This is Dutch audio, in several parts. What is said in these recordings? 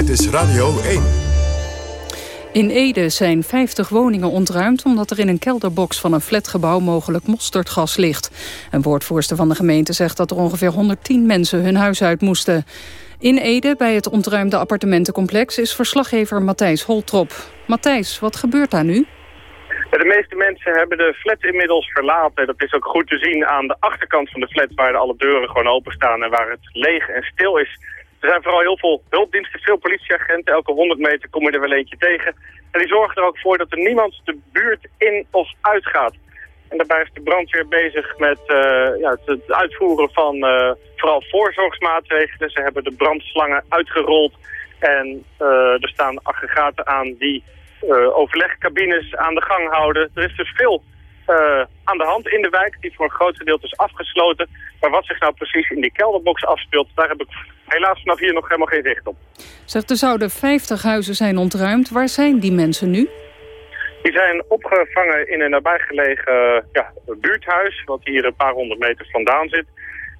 Dit is Radio 1. In Ede zijn 50 woningen ontruimd omdat er in een kelderbox van een flatgebouw mogelijk mosterdgas ligt. Een woordvoerster van de gemeente zegt dat er ongeveer 110 mensen hun huis uit moesten. In Ede, bij het ontruimde appartementencomplex, is verslaggever Matthijs Holtrop. Matthijs, wat gebeurt daar nu? De meeste mensen hebben de flat inmiddels verlaten. Dat is ook goed te zien aan de achterkant van de flat waar alle deuren gewoon openstaan en waar het leeg en stil is. Er zijn vooral heel veel hulpdiensten, veel politieagenten. Elke 100 meter kom je er wel eentje tegen. En die zorgen er ook voor dat er niemand de buurt in of uit gaat. En daarbij is de brandweer bezig met uh, ja, het, uitvoeren van uh, vooral voorzorgsmaatregelen. Ze hebben de brandslangen uitgerold. En uh, er staan aggregaten aan die overlegcabines aan de gang houden. Er is dus veel aan de hand in de wijk, die voor een groot gedeelte is afgesloten. Maar wat zich nou precies in die kelderbox afspeelt, daar heb ik helaas vanaf hier nog helemaal geen zicht op. Zegt, er zouden 50 huizen zijn ontruimd. Waar zijn die mensen nu? Die zijn opgevangen in een nabijgelegen ja, buurthuis, wat hier een paar honderd meter vandaan zit.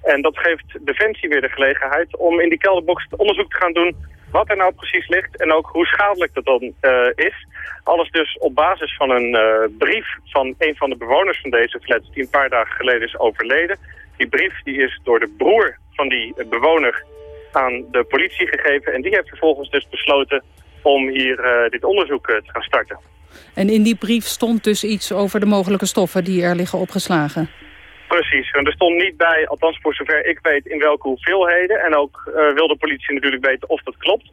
En dat geeft Defensie weer de gelegenheid om in die kelderbox onderzoek te gaan doen wat er nou precies ligt en ook hoe schadelijk dat dan uh, is. Alles dus op basis van een uh, brief van een van de bewoners van deze flat die een paar dagen geleden is overleden. Die brief die is door de broer van die bewoner aan de politie gegeven en die heeft vervolgens dus besloten om hier dit onderzoek te gaan starten. En in die brief stond dus iets over de mogelijke stoffen die er liggen opgeslagen? Precies. En er stond niet bij, althans voor zover ik weet, in welke hoeveelheden. En ook uh, wil de politie natuurlijk weten of dat klopt.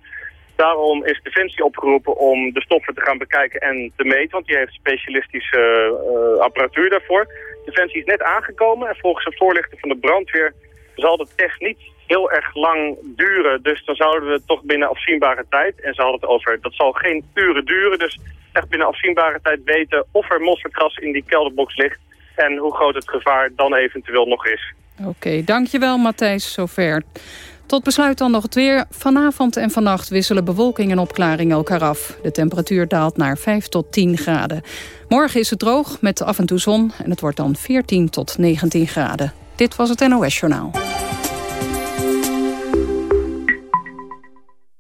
Daarom is Defensie opgeroepen om de stoffen te gaan bekijken en te meten. Want die heeft specialistische uh, apparatuur daarvoor. Defensie is net aangekomen en volgens een voorlichter van de brandweer zal de test niet heel erg lang duren. Dus dan zouden we toch binnen afzienbare tijd, en ze hadden het over, dat zal geen uren duren. Dus echt binnen afzienbare tijd weten of er mosterdgas in die kelderbox ligt en hoe groot het gevaar dan eventueel nog is. Oké, dankjewel Matthijs, zover. Tot besluit dan nog het weer. Vanavond en vannacht wisselen bewolking en opklaring elkaar af. De temperatuur daalt naar 5 tot 10 graden. Morgen is het droog met af en toe zon en het wordt dan 14 tot 19 graden. Dit was het NOS Journaal.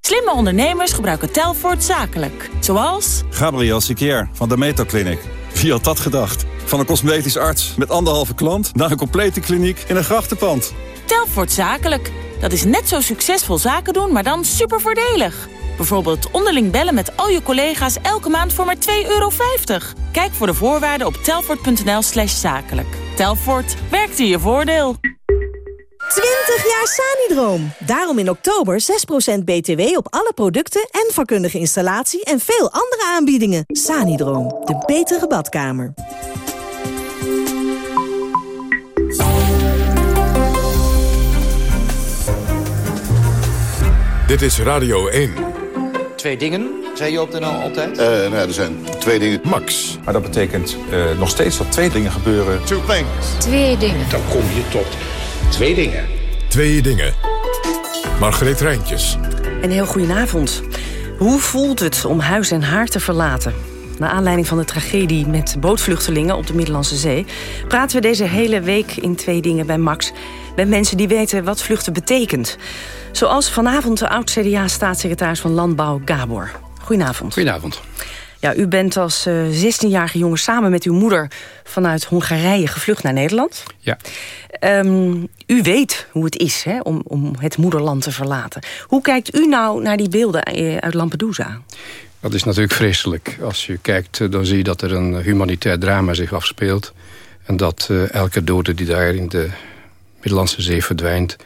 Slimme ondernemers gebruiken Telfort zakelijk. Zoals... Gabriel Sikier van de Meto Clinic. Wie had dat gedacht? Van een cosmetisch arts met anderhalve klant... naar een complete kliniek in een grachtenpand. Telfort Zakelijk. Dat is net zo succesvol zaken doen, maar dan super voordelig. Bijvoorbeeld onderling bellen met al je collega's elke maand voor maar 2,50 euro. Kijk voor de voorwaarden op telfort.nl slash zakelijk. Telfort, werkt in je voordeel. 20 jaar Sanidroom. Daarom in oktober 6% BTW op alle producten en vakkundige installatie en veel andere aanbiedingen. Sanidroom, de betere badkamer. Dit is Radio 1. Twee dingen, zei je op de NL altijd? Uh, nou, er zijn twee dingen. Max. Maar dat betekent uh, nog steeds dat twee dingen gebeuren. Two things. Twee dingen. Dan kom je tot twee dingen. Twee dingen. Margreet Rijntjes. Een heel goedenavond. Hoe voelt het om huis en haar te verlaten? Naar aanleiding van de tragedie met bootvluchtelingen op de Middellandse Zee... praten we deze hele week in Twee Dingen bij Max... met mensen die weten wat vluchten betekent. Zoals vanavond de oud-CDA-staatssecretaris van Landbouw, Gabor. Goedenavond. Goedenavond. Ja, u bent als uh, eh, 16-jarige jongen samen met uw moeder... vanuit Hongarije gevlucht naar Nederland. Ja. Um, u weet hoe het is hè, om, om het moederland te verlaten. Hoe kijkt u nou naar die beelden eh, uit Lampedusa? Dat is natuurlijk vreselijk. Als je kijkt, eh, dan zie je dat er een humanitair drama zich afspeelt. En dat uh, elke dode die daar in de Middellandse Zee verdwijnt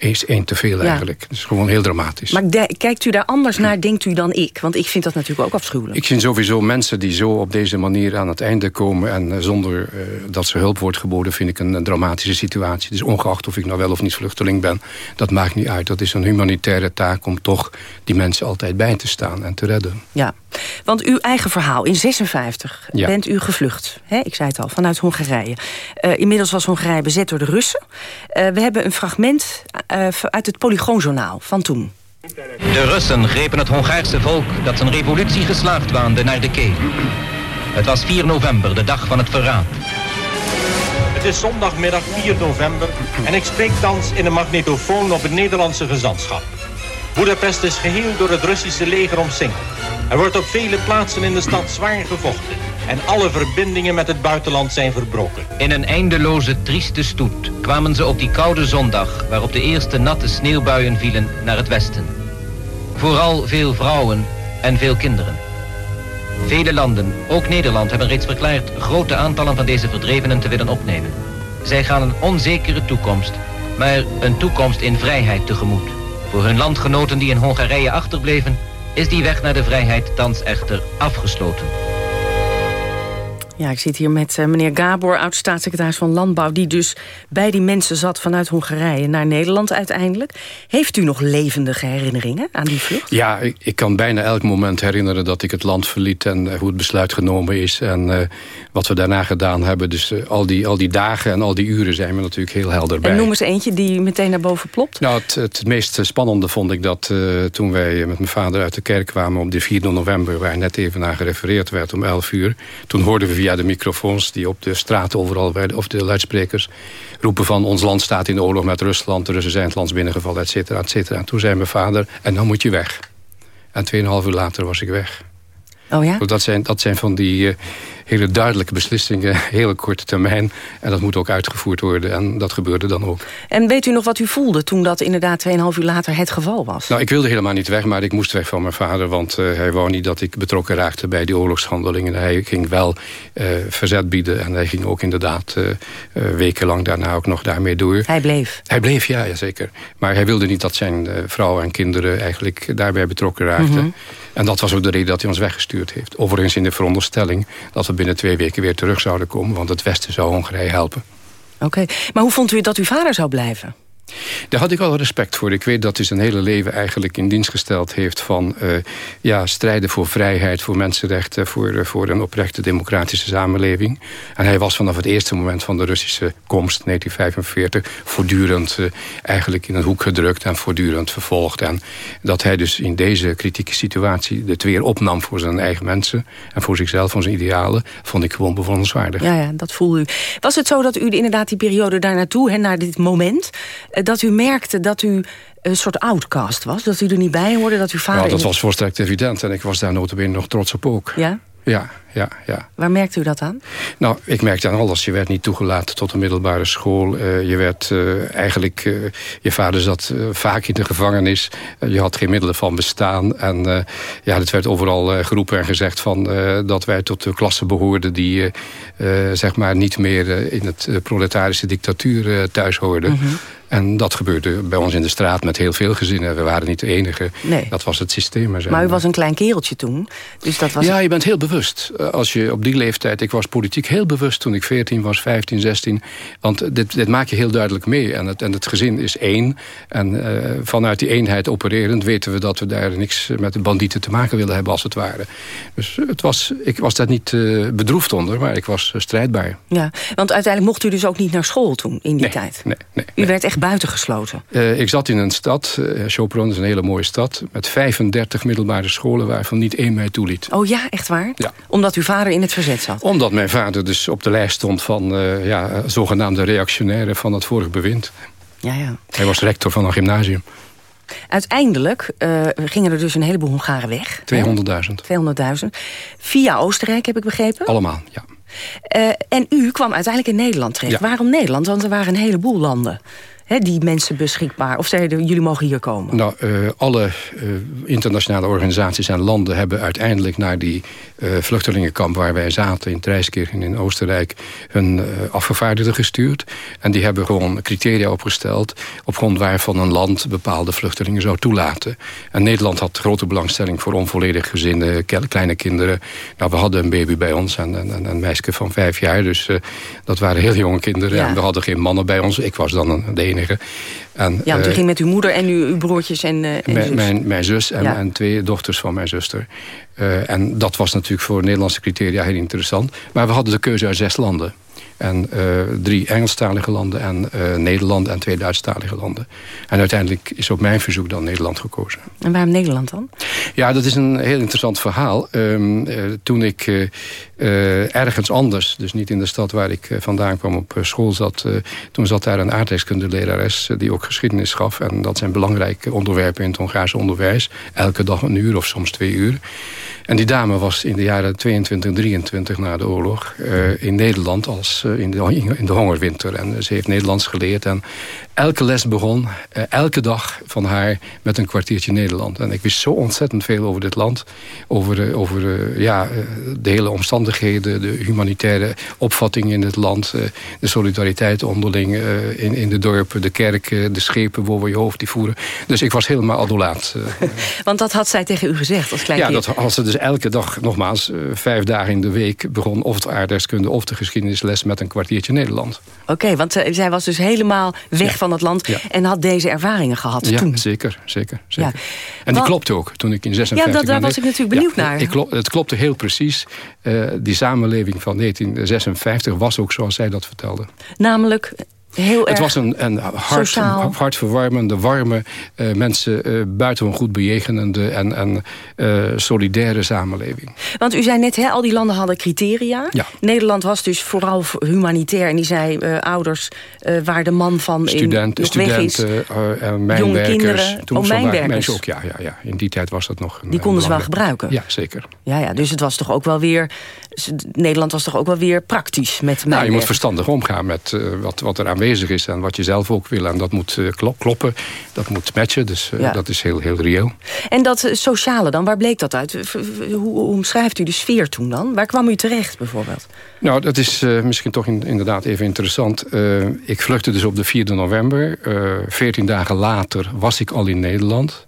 is één te veel eigenlijk. Het is gewoon heel dramatisch. Maar kijkt u daar anders naar, denkt u, dan ik? Want ik vind dat natuurlijk ook afschuwelijk. Ik vind sowieso mensen die zo op deze manier aan het einde komen... en eh, zonder uh, dat ze hulp wordt geboden, vind ik een, een, dramatische situatie. Dus ongeacht of ik nou wel of niet vluchteling ben, dat maakt niet uit. Dat is een humanitaire taak om toch die mensen altijd bij te staan en te redden. Ja, want uw eigen verhaal, in 56 bent u gevlucht. Hè? Ik zei het al, vanuit Hongarije. Uh, inmiddels was Hongarije bezet door de Russen. Uh, we hebben een fragment uh, uit het Polygoonjournaal van toen. De Russen grepen het Hongaarse volk dat zijn revolutie geslaagd waande naar de keel. Het was 4 november, de dag van het verraad. Het is zondagmiddag 4 november en ik spreek thans in een magnetofoon op het Nederlandse gezantschap. Budapest is geheel door het Russische leger omsingeld. Er wordt op vele plaatsen in de stad zwaar gevochten. En alle verbindingen met het buitenland zijn verbroken. In een eindeloze, trieste stoet kwamen ze op die koude zondag... waarop de eerste natte sneeuwbuien vielen naar het westen. Vooral veel vrouwen en veel kinderen. Vele landen, ook Nederland, hebben reeds verklaard... grote aantallen van deze verdrevenen te willen opnemen. Zij gaan een onzekere toekomst, maar een toekomst in vrijheid tegemoet. Voor hun landgenoten die in Hongarije achterbleven... is die weg naar de vrijheid thans echter afgesloten. Ja, ik zit hier met uh, meneer Gabor, oud-staatssecretaris van Landbouw... die dus bij die mensen zat vanuit Hongarije naar Nederland uiteindelijk. Heeft u nog levendige herinneringen aan die vlucht? Ja, ik, ik kan bijna elk moment herinneren dat ik het land verliet... en uh, hoe het besluit genomen is en uh, wat we daarna gedaan hebben. Dus al, die, al die dagen en al die uren zijn we natuurlijk heel helder bij. En noem eens eentje die meteen naar boven plopt. Nou, het, het meest spannende vond ik dat toen wij met mijn vader uit de kerk kwamen... op de 4 november, waar net even naar gerefereerd werd om 11 uur... toen hoorden we via de microfoons die op de straat overal werden... of de luidsprekers roepen van ons land staat in oorlog met Rusland... de Russen zijn het land binnengevallen, et cetera, et cetera. En toen zei mijn vader, en dan moet je weg. En tweeënhalf uur later was ik weg. Oh ja? Dat zijn, dat zijn van die uh, hele duidelijke beslissingen, hele korte termijn. En dat moet ook uitgevoerd worden. En dat gebeurde dan ook. En weet u nog wat u voelde toen dat inderdaad 2,5 uur later het geval was? Nou, ik wilde helemaal niet weg, maar ik moest weg van mijn vader. Want uh, hij wou niet dat ik betrokken raakte bij die oorlogshandelingen. Hij ging wel uh, verzet bieden. En hij ging ook inderdaad wekenlang daarna ook nog daarmee door. Hij bleef? Hij bleef, ja, ja zeker. Maar hij wilde niet dat zijn vrouw en kinderen eigenlijk daarbij betrokken raakten. Mm -hmm. En dat was ook de reden dat hij ons weggestuurd heeft. Overigens in de veronderstelling dat we binnen twee weken weer terug zouden komen... want het Westen zou Hongarije helpen. Oké, maar hoe vond u dat uw vader zou blijven? Daar had ik wel respect voor. Ik weet dat hij zijn hele leven eigenlijk in dienst gesteld heeft... van uh, ja, strijden voor vrijheid, voor mensenrechten... Voor, uh, voor een oprechte democratische samenleving. En hij was vanaf het eerste moment van de Russische komst, 1945... voortdurend uh, eigenlijk in een hoek gedrukt en voortdurend vervolgd. En dat hij dus in deze kritieke situatie het weer opnam voor zijn eigen mensen... en voor zichzelf, voor zijn idealen, vond ik gewoon bewonderenswaardig. Ja, ja, dat voel u. Was het zo dat u inderdaad die periode daar naartoe, naar dit moment dat u merkte dat u een soort outcast was? Dat u er niet bij hoorde, dat uw vader... Nou, dat was volstrekt evident en ik was daar notabene nog trots op ook. Ja? Ja, ja, ja. Waar merkte u dat aan? Nou, ik merkte aan alles. Je werd niet toegelaten tot een middelbare school. Uh, je werd uh, eigenlijk... Uh, je vader zat vaak in de gevangenis. je had geen middelen van bestaan. En ja, het werd overal geroepen en gezegd van, dat wij tot de klasse behoorden... die zeg maar niet meer in het proletarische dictatuur thuis hoorden. -hmm. En dat gebeurde bij ons in de straat met heel veel gezinnen. We waren niet de enige. Nee. Dat was het systeem. Maar, maar u was een klein kereltje toen. Dus dat was ja, je bent heel bewust. Als je op die leeftijd... Ik was politiek heel bewust toen ik 14 was, 15, 16. Want dit, dit maak je heel duidelijk mee. En het, en het gezin is één. En uh, vanuit die eenheid opererend weten we dat we daar niks met de bandieten te maken willen hebben als het ware. Dus het was, ik was daar niet uh, bedroefd onder, maar ik was strijdbaar. Ja, want uiteindelijk mocht u dus ook niet naar school toen in die nee, tijd. Nee, nee, u werd echt buitengesloten. Uh, ik zat in een stad, uh, Chopron is een hele mooie stad... met 35 middelbare scholen waarvan niet één mij toeliet. Oh ja, echt waar? Ja. Omdat uw vader in het verzet zat? Omdat mijn vader dus op de lijst stond van uh, ja, zogenaamde reactionairen van het vorige bewind. Ja, ja. Hij was rector van een gymnasium. Uiteindelijk uh, gingen er dus een heleboel Hongaren weg. 200.000. 200.000. Via Oostenrijk, heb ik begrepen? Allemaal, ja. Uh, en u kwam uiteindelijk in Nederland terecht. Ja. Waarom Nederland? Want er waren een heleboel landen. He, die mensen beschikbaar? Of zeiden jullie mogen hier komen? Nou, uh, alle uh, internationale organisaties en landen hebben uiteindelijk naar die uh, vluchtelingenkamp waar wij zaten in Treiskirchen in Oostenrijk hun afgevaardigden gestuurd. En die hebben gewoon criteria opgesteld op grond waarvan een land bepaalde vluchtelingen zou toelaten. En Nederland had grote belangstelling voor onvolledig gezinnen, kleine kinderen. Nou, we hadden een baby bij ons en, en, en een meisje van vijf jaar. Dus dat waren heel jonge kinderen. Ja. En we hadden geen mannen bij ons. Ik was dan een, de enige. En, ja, want u uh, ging met uw moeder en uw, uw broertjes en, uh, en mijn, zus. Mijn, mijn zus en, Ja. en twee dochters van mijn zuster. Uh, en dat was natuurlijk voor Nederlandse criteria heel interessant. Maar we hadden de keuze uit zes landen. En uh, drie Engelstalige landen en uh, Nederland en twee Duitsstalige landen. En uiteindelijk is op mijn verzoek dan Nederland gekozen. En waarom Nederland dan? Ja, dat is een heel interessant verhaal. Ehm, toen ik ergens anders, dus niet in de stad waar ik vandaan kwam op school zat... toen zat daar een aardrijkskundelerares die ook geschiedenis gaf. En dat zijn belangrijke onderwerpen in het Hongaarse onderwijs. Elke dag een uur of soms twee uur. En die dame was in de jaren 22, 23 na de oorlog... in Nederland als in, de, in de hongerwinter. En ze heeft Nederlands geleerd. En elke les begon, uh, elke dag van haar met een kwartiertje Nederland. En ik wist zo ontzettend veel over dit land. Over, over ja, de hele omstandigheden, de humanitaire opvatting in het land. de solidariteit onderling in, in de dorpen, de kerken, de schepen boven je hoofd die voeren. Dus ik was helemaal adolaat. Want dat had zij tegen u gezegd als klein Ja, dat had ze dus elke dag, nogmaals, vijf dagen in de week... begon of de aardrijkskunde of de geschiedenisles met een kwartiertje Nederland. Oké, want zij was dus helemaal weg van het land... en had deze ervaringen gehad ja, toen. zeker, zeker. zeker. Ja. En die klopte ook, toen ik in 56 Ja, dat, daar was ik natuurlijk benieuwd naar. Ik, het klopte heel precies. Uh, die samenleving van 1956 was ook zoals zij dat vertelde. Namelijk Heel het was een, een hart, hartverwarmende, warme, uh, mensen uh, buitengewoon goed bejegenende en, en uh, solidaire samenleving. Want u zei net, hè, al die landen hadden criteria. Ja. Nederland was dus vooral humanitair. En die zei, ouders waar de man van Student, in, studenten, en mijnwerkers. Jonge kinderen, Toen oh, mijnwerkers. Mensen ook, ja, ja, ja. In die tijd was dat nog... Een, die konden ze wel gebruiken? Ja, zeker. Ja, ja, dus het was toch ook wel weer... Nederland was toch ook wel weer praktisch met Nou, je moet verstandig omgaan met wat, wat er aan aanwezig is en wat je zelf ook wil. En dat moet uh, kloppen, dat moet matchen, dus ja. dat is heel, heel reëel. En dat uh, sociale dan, waar bleek dat uit? Hoe, omschrijft u de sfeer toen dan? Waar kwam u terecht bijvoorbeeld? Nou, dat is misschien toch in, inderdaad even interessant. ik vluchtte dus op de 4e november. Veertien dagen later was ik al in Nederland.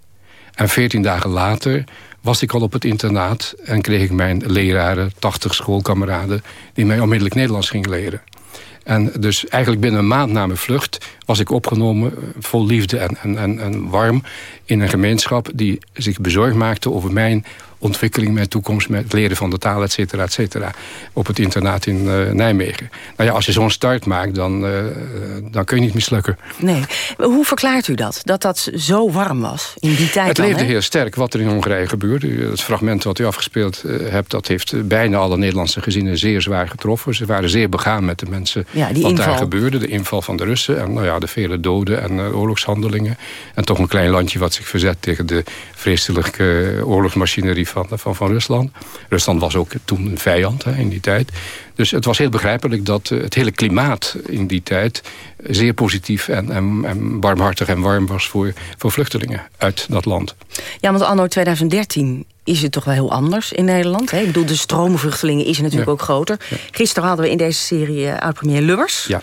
En veertien dagen later was ik al op het internaat... en kreeg ik mijn leraren, 80 schoolkameraden... die mij onmiddellijk Nederlands gingen leren. En dus eigenlijk binnen een maand na mijn vlucht was ik opgenomen vol liefde en, en, en, en warm in een gemeenschap die zich bezorgd maakte over mijn ontwikkeling, mijn toekomst, met het leren van de taal, et cetera, et cetera. Op het internaat in uh, Nijmegen. Nou ja, als je zo'n start maakt, dan, uh, dan kun je niet mislukken. Nee. Hoe verklaart u dat? Dat dat zo warm was in die tijd Het dan, leefde heel sterk wat er in Hongarije gebeurde. Het fragment wat u afgespeeld uh, hebt, dat heeft bijna alle Nederlandse gezinnen zeer zwaar getroffen. Ze waren zeer begaan met de mensen ja, wat inval. daar gebeurde. De inval van de Russen en nou ja, de vele doden en oorlogshandelingen. En toch een klein landje wat zich verzet tegen de vreselijke oorlogsmachinerie van, van, van Rusland. Rusland was ook toen een vijand hè, in die tijd. Dus het was heel begrijpelijk dat uh, het hele klimaat in die tijd... zeer positief en, en, en warmhartig en warm was voor, voor vluchtelingen uit dat land. Ja, want anno 2013 is het toch wel heel anders in Nederland. Hè? Ik bedoel, de stroom vluchtelingen is natuurlijk Ja. ook groter. Ja. Gisteren hadden we in deze serie uh, oud-premier Lubbers. Ja.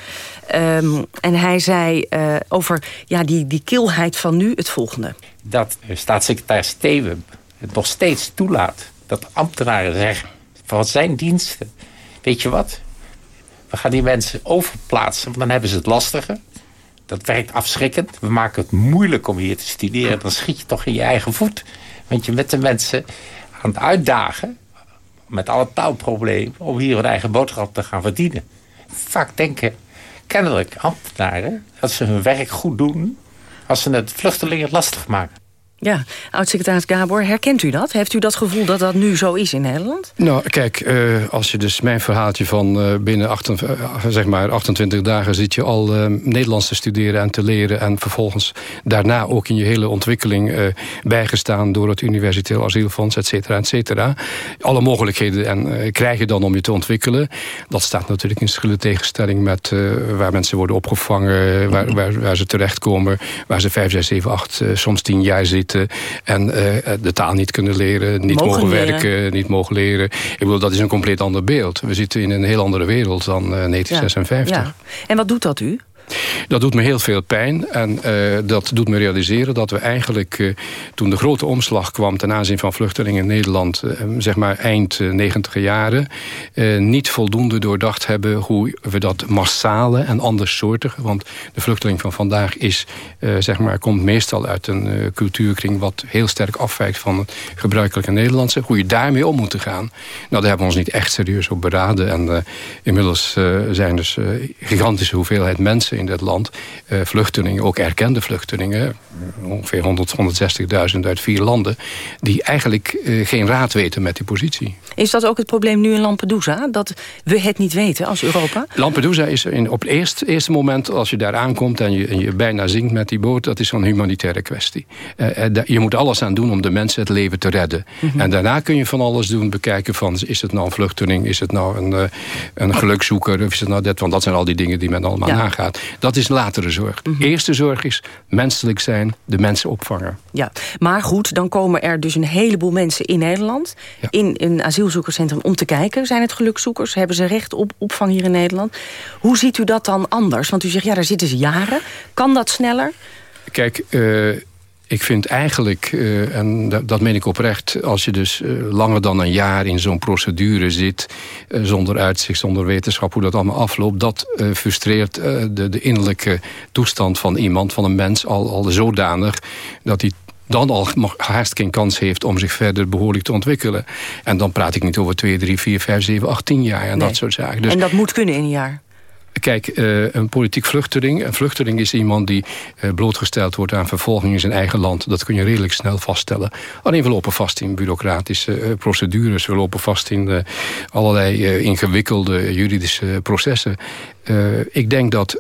Um, en hij zei uh, over ja, die, die kilheid van nu het volgende. Dat staatssecretaris Steven het nog steeds toelaat dat ambtenaren zeggen van zijn diensten. Weet je wat? We gaan die mensen overplaatsen, want dan hebben ze het lastiger. Dat werkt afschrikkend. We maken het moeilijk om hier te studeren. Dan schiet je toch in je eigen voet. Want je bent de mensen aan het uitdagen... met alle taalproblemen... om hier hun eigen boodschap te gaan verdienen. Vaak denken kennelijk ambtenaren... dat ze hun werk goed doen... als ze het vluchtelingen lastig maken. Ja, oud-secretaris Gabor, herkent u dat? Heeft u dat gevoel dat dat nu zo is in Nederland? Nou, kijk, uh, als je dus mijn verhaaltje van uh, binnen 28, uh, zeg maar 28 dagen... zit je al Nederlands te studeren en te leren... en vervolgens daarna ook in je hele ontwikkeling bijgestaan... door het Universitair Asielfonds, et cetera, et cetera. Alle mogelijkheden en, krijg je dan om je te ontwikkelen. Dat staat natuurlijk in schille tegenstelling met waar mensen worden opgevangen... Waar, waar, waar ze terechtkomen, waar ze 5, 6, 7, 8, soms 10 jaar zitten en uh, de taal niet kunnen leren, niet mogen, mogen werken, niet mogen leren. Ik bedoel, dat is een compleet ander beeld. We zitten in een heel andere wereld dan uh, 1956. Ja. Ja. En wat doet dat u? Dat doet me heel veel pijn en uh, dat doet me realiseren dat we eigenlijk uh, toen de grote omslag kwam ten aanzien van vluchtelingen in Nederland, uh, zeg maar eind negentiger jaren, niet voldoende doordacht hebben hoe we dat massale en andersoortige, want de vluchteling van vandaag is, zeg maar, komt meestal uit een cultuurkring wat heel sterk afwijkt van het gebruikelijke Nederlandse, hoe je daarmee om moet gaan. Nou, daar hebben we ons niet echt serieus op beraden en inmiddels zijn dus gigantische hoeveelheid mensen in dit land. Uh, vluchtelingen, ook erkende vluchtelingen. Ongeveer 100, 160.000 uit vier landen. Die eigenlijk uh, geen raad weten met die positie. Is dat ook het probleem nu in Lampedusa? Dat we het niet weten als Europa? Lampedusa is in, op het eerste, eerste moment als je daar aankomt... En je, en je bijna zinkt met die boot, dat is een humanitaire kwestie. Uh, je moet alles aan doen om de mensen het leven te redden. Mm -hmm. En daarna kun je van alles doen, bekijken van... is het nou een vluchteling, is het nou een, een gelukzoeker... of is het nou dat, want dat zijn al die dingen die men allemaal ja. nagaat. Dat is latere zorg. Mm -hmm. Eerste zorg is menselijk zijn, de mensen opvangen. Ja, maar goed, dan komen er dus een heleboel mensen in Nederland... Ja. in een asielzoekerscentrum om te kijken. Zijn het gelukzoekers? Hebben ze recht op opvang hier in Nederland? Hoe ziet u dat dan anders? Want u zegt, ja, daar zitten ze jaren. Kan dat sneller? Kijk, uh, ik vind eigenlijk, uh, en dat, dat meen ik oprecht... als je dus uh, langer dan een jaar in zo'n procedure zit... Uh, zonder uitzicht, zonder wetenschap, hoe dat allemaal afloopt... dat frustreert de, de innerlijke toestand van iemand, van een mens... al, al zodanig dat hij dan al haast geen kans heeft om zich verder behoorlijk te ontwikkelen. En dan praat ik niet over 2, 3, 4, 5, 7, 8, 10 jaar en nee. dat soort zaken. Dus, en dat moet kunnen in een jaar? Kijk, uh, een politiek vluchteling. Een vluchteling is iemand die uh, blootgesteld wordt aan vervolging in zijn eigen land. Dat kun je redelijk snel vaststellen. Alleen we lopen vast in bureaucratische uh, procedures. We lopen vast in allerlei ingewikkelde juridische processen. Ik denk dat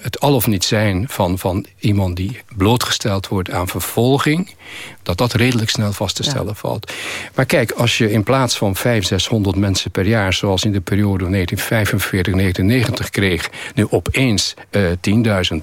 het al of niet zijn van, van iemand die blootgesteld wordt aan vervolging... dat dat redelijk snel vast te stellen ja. valt. Maar kijk, als je in plaats van 500, 600 mensen per jaar... zoals in de periode 1945, 1990 kreeg... nu opeens uh, 10.000,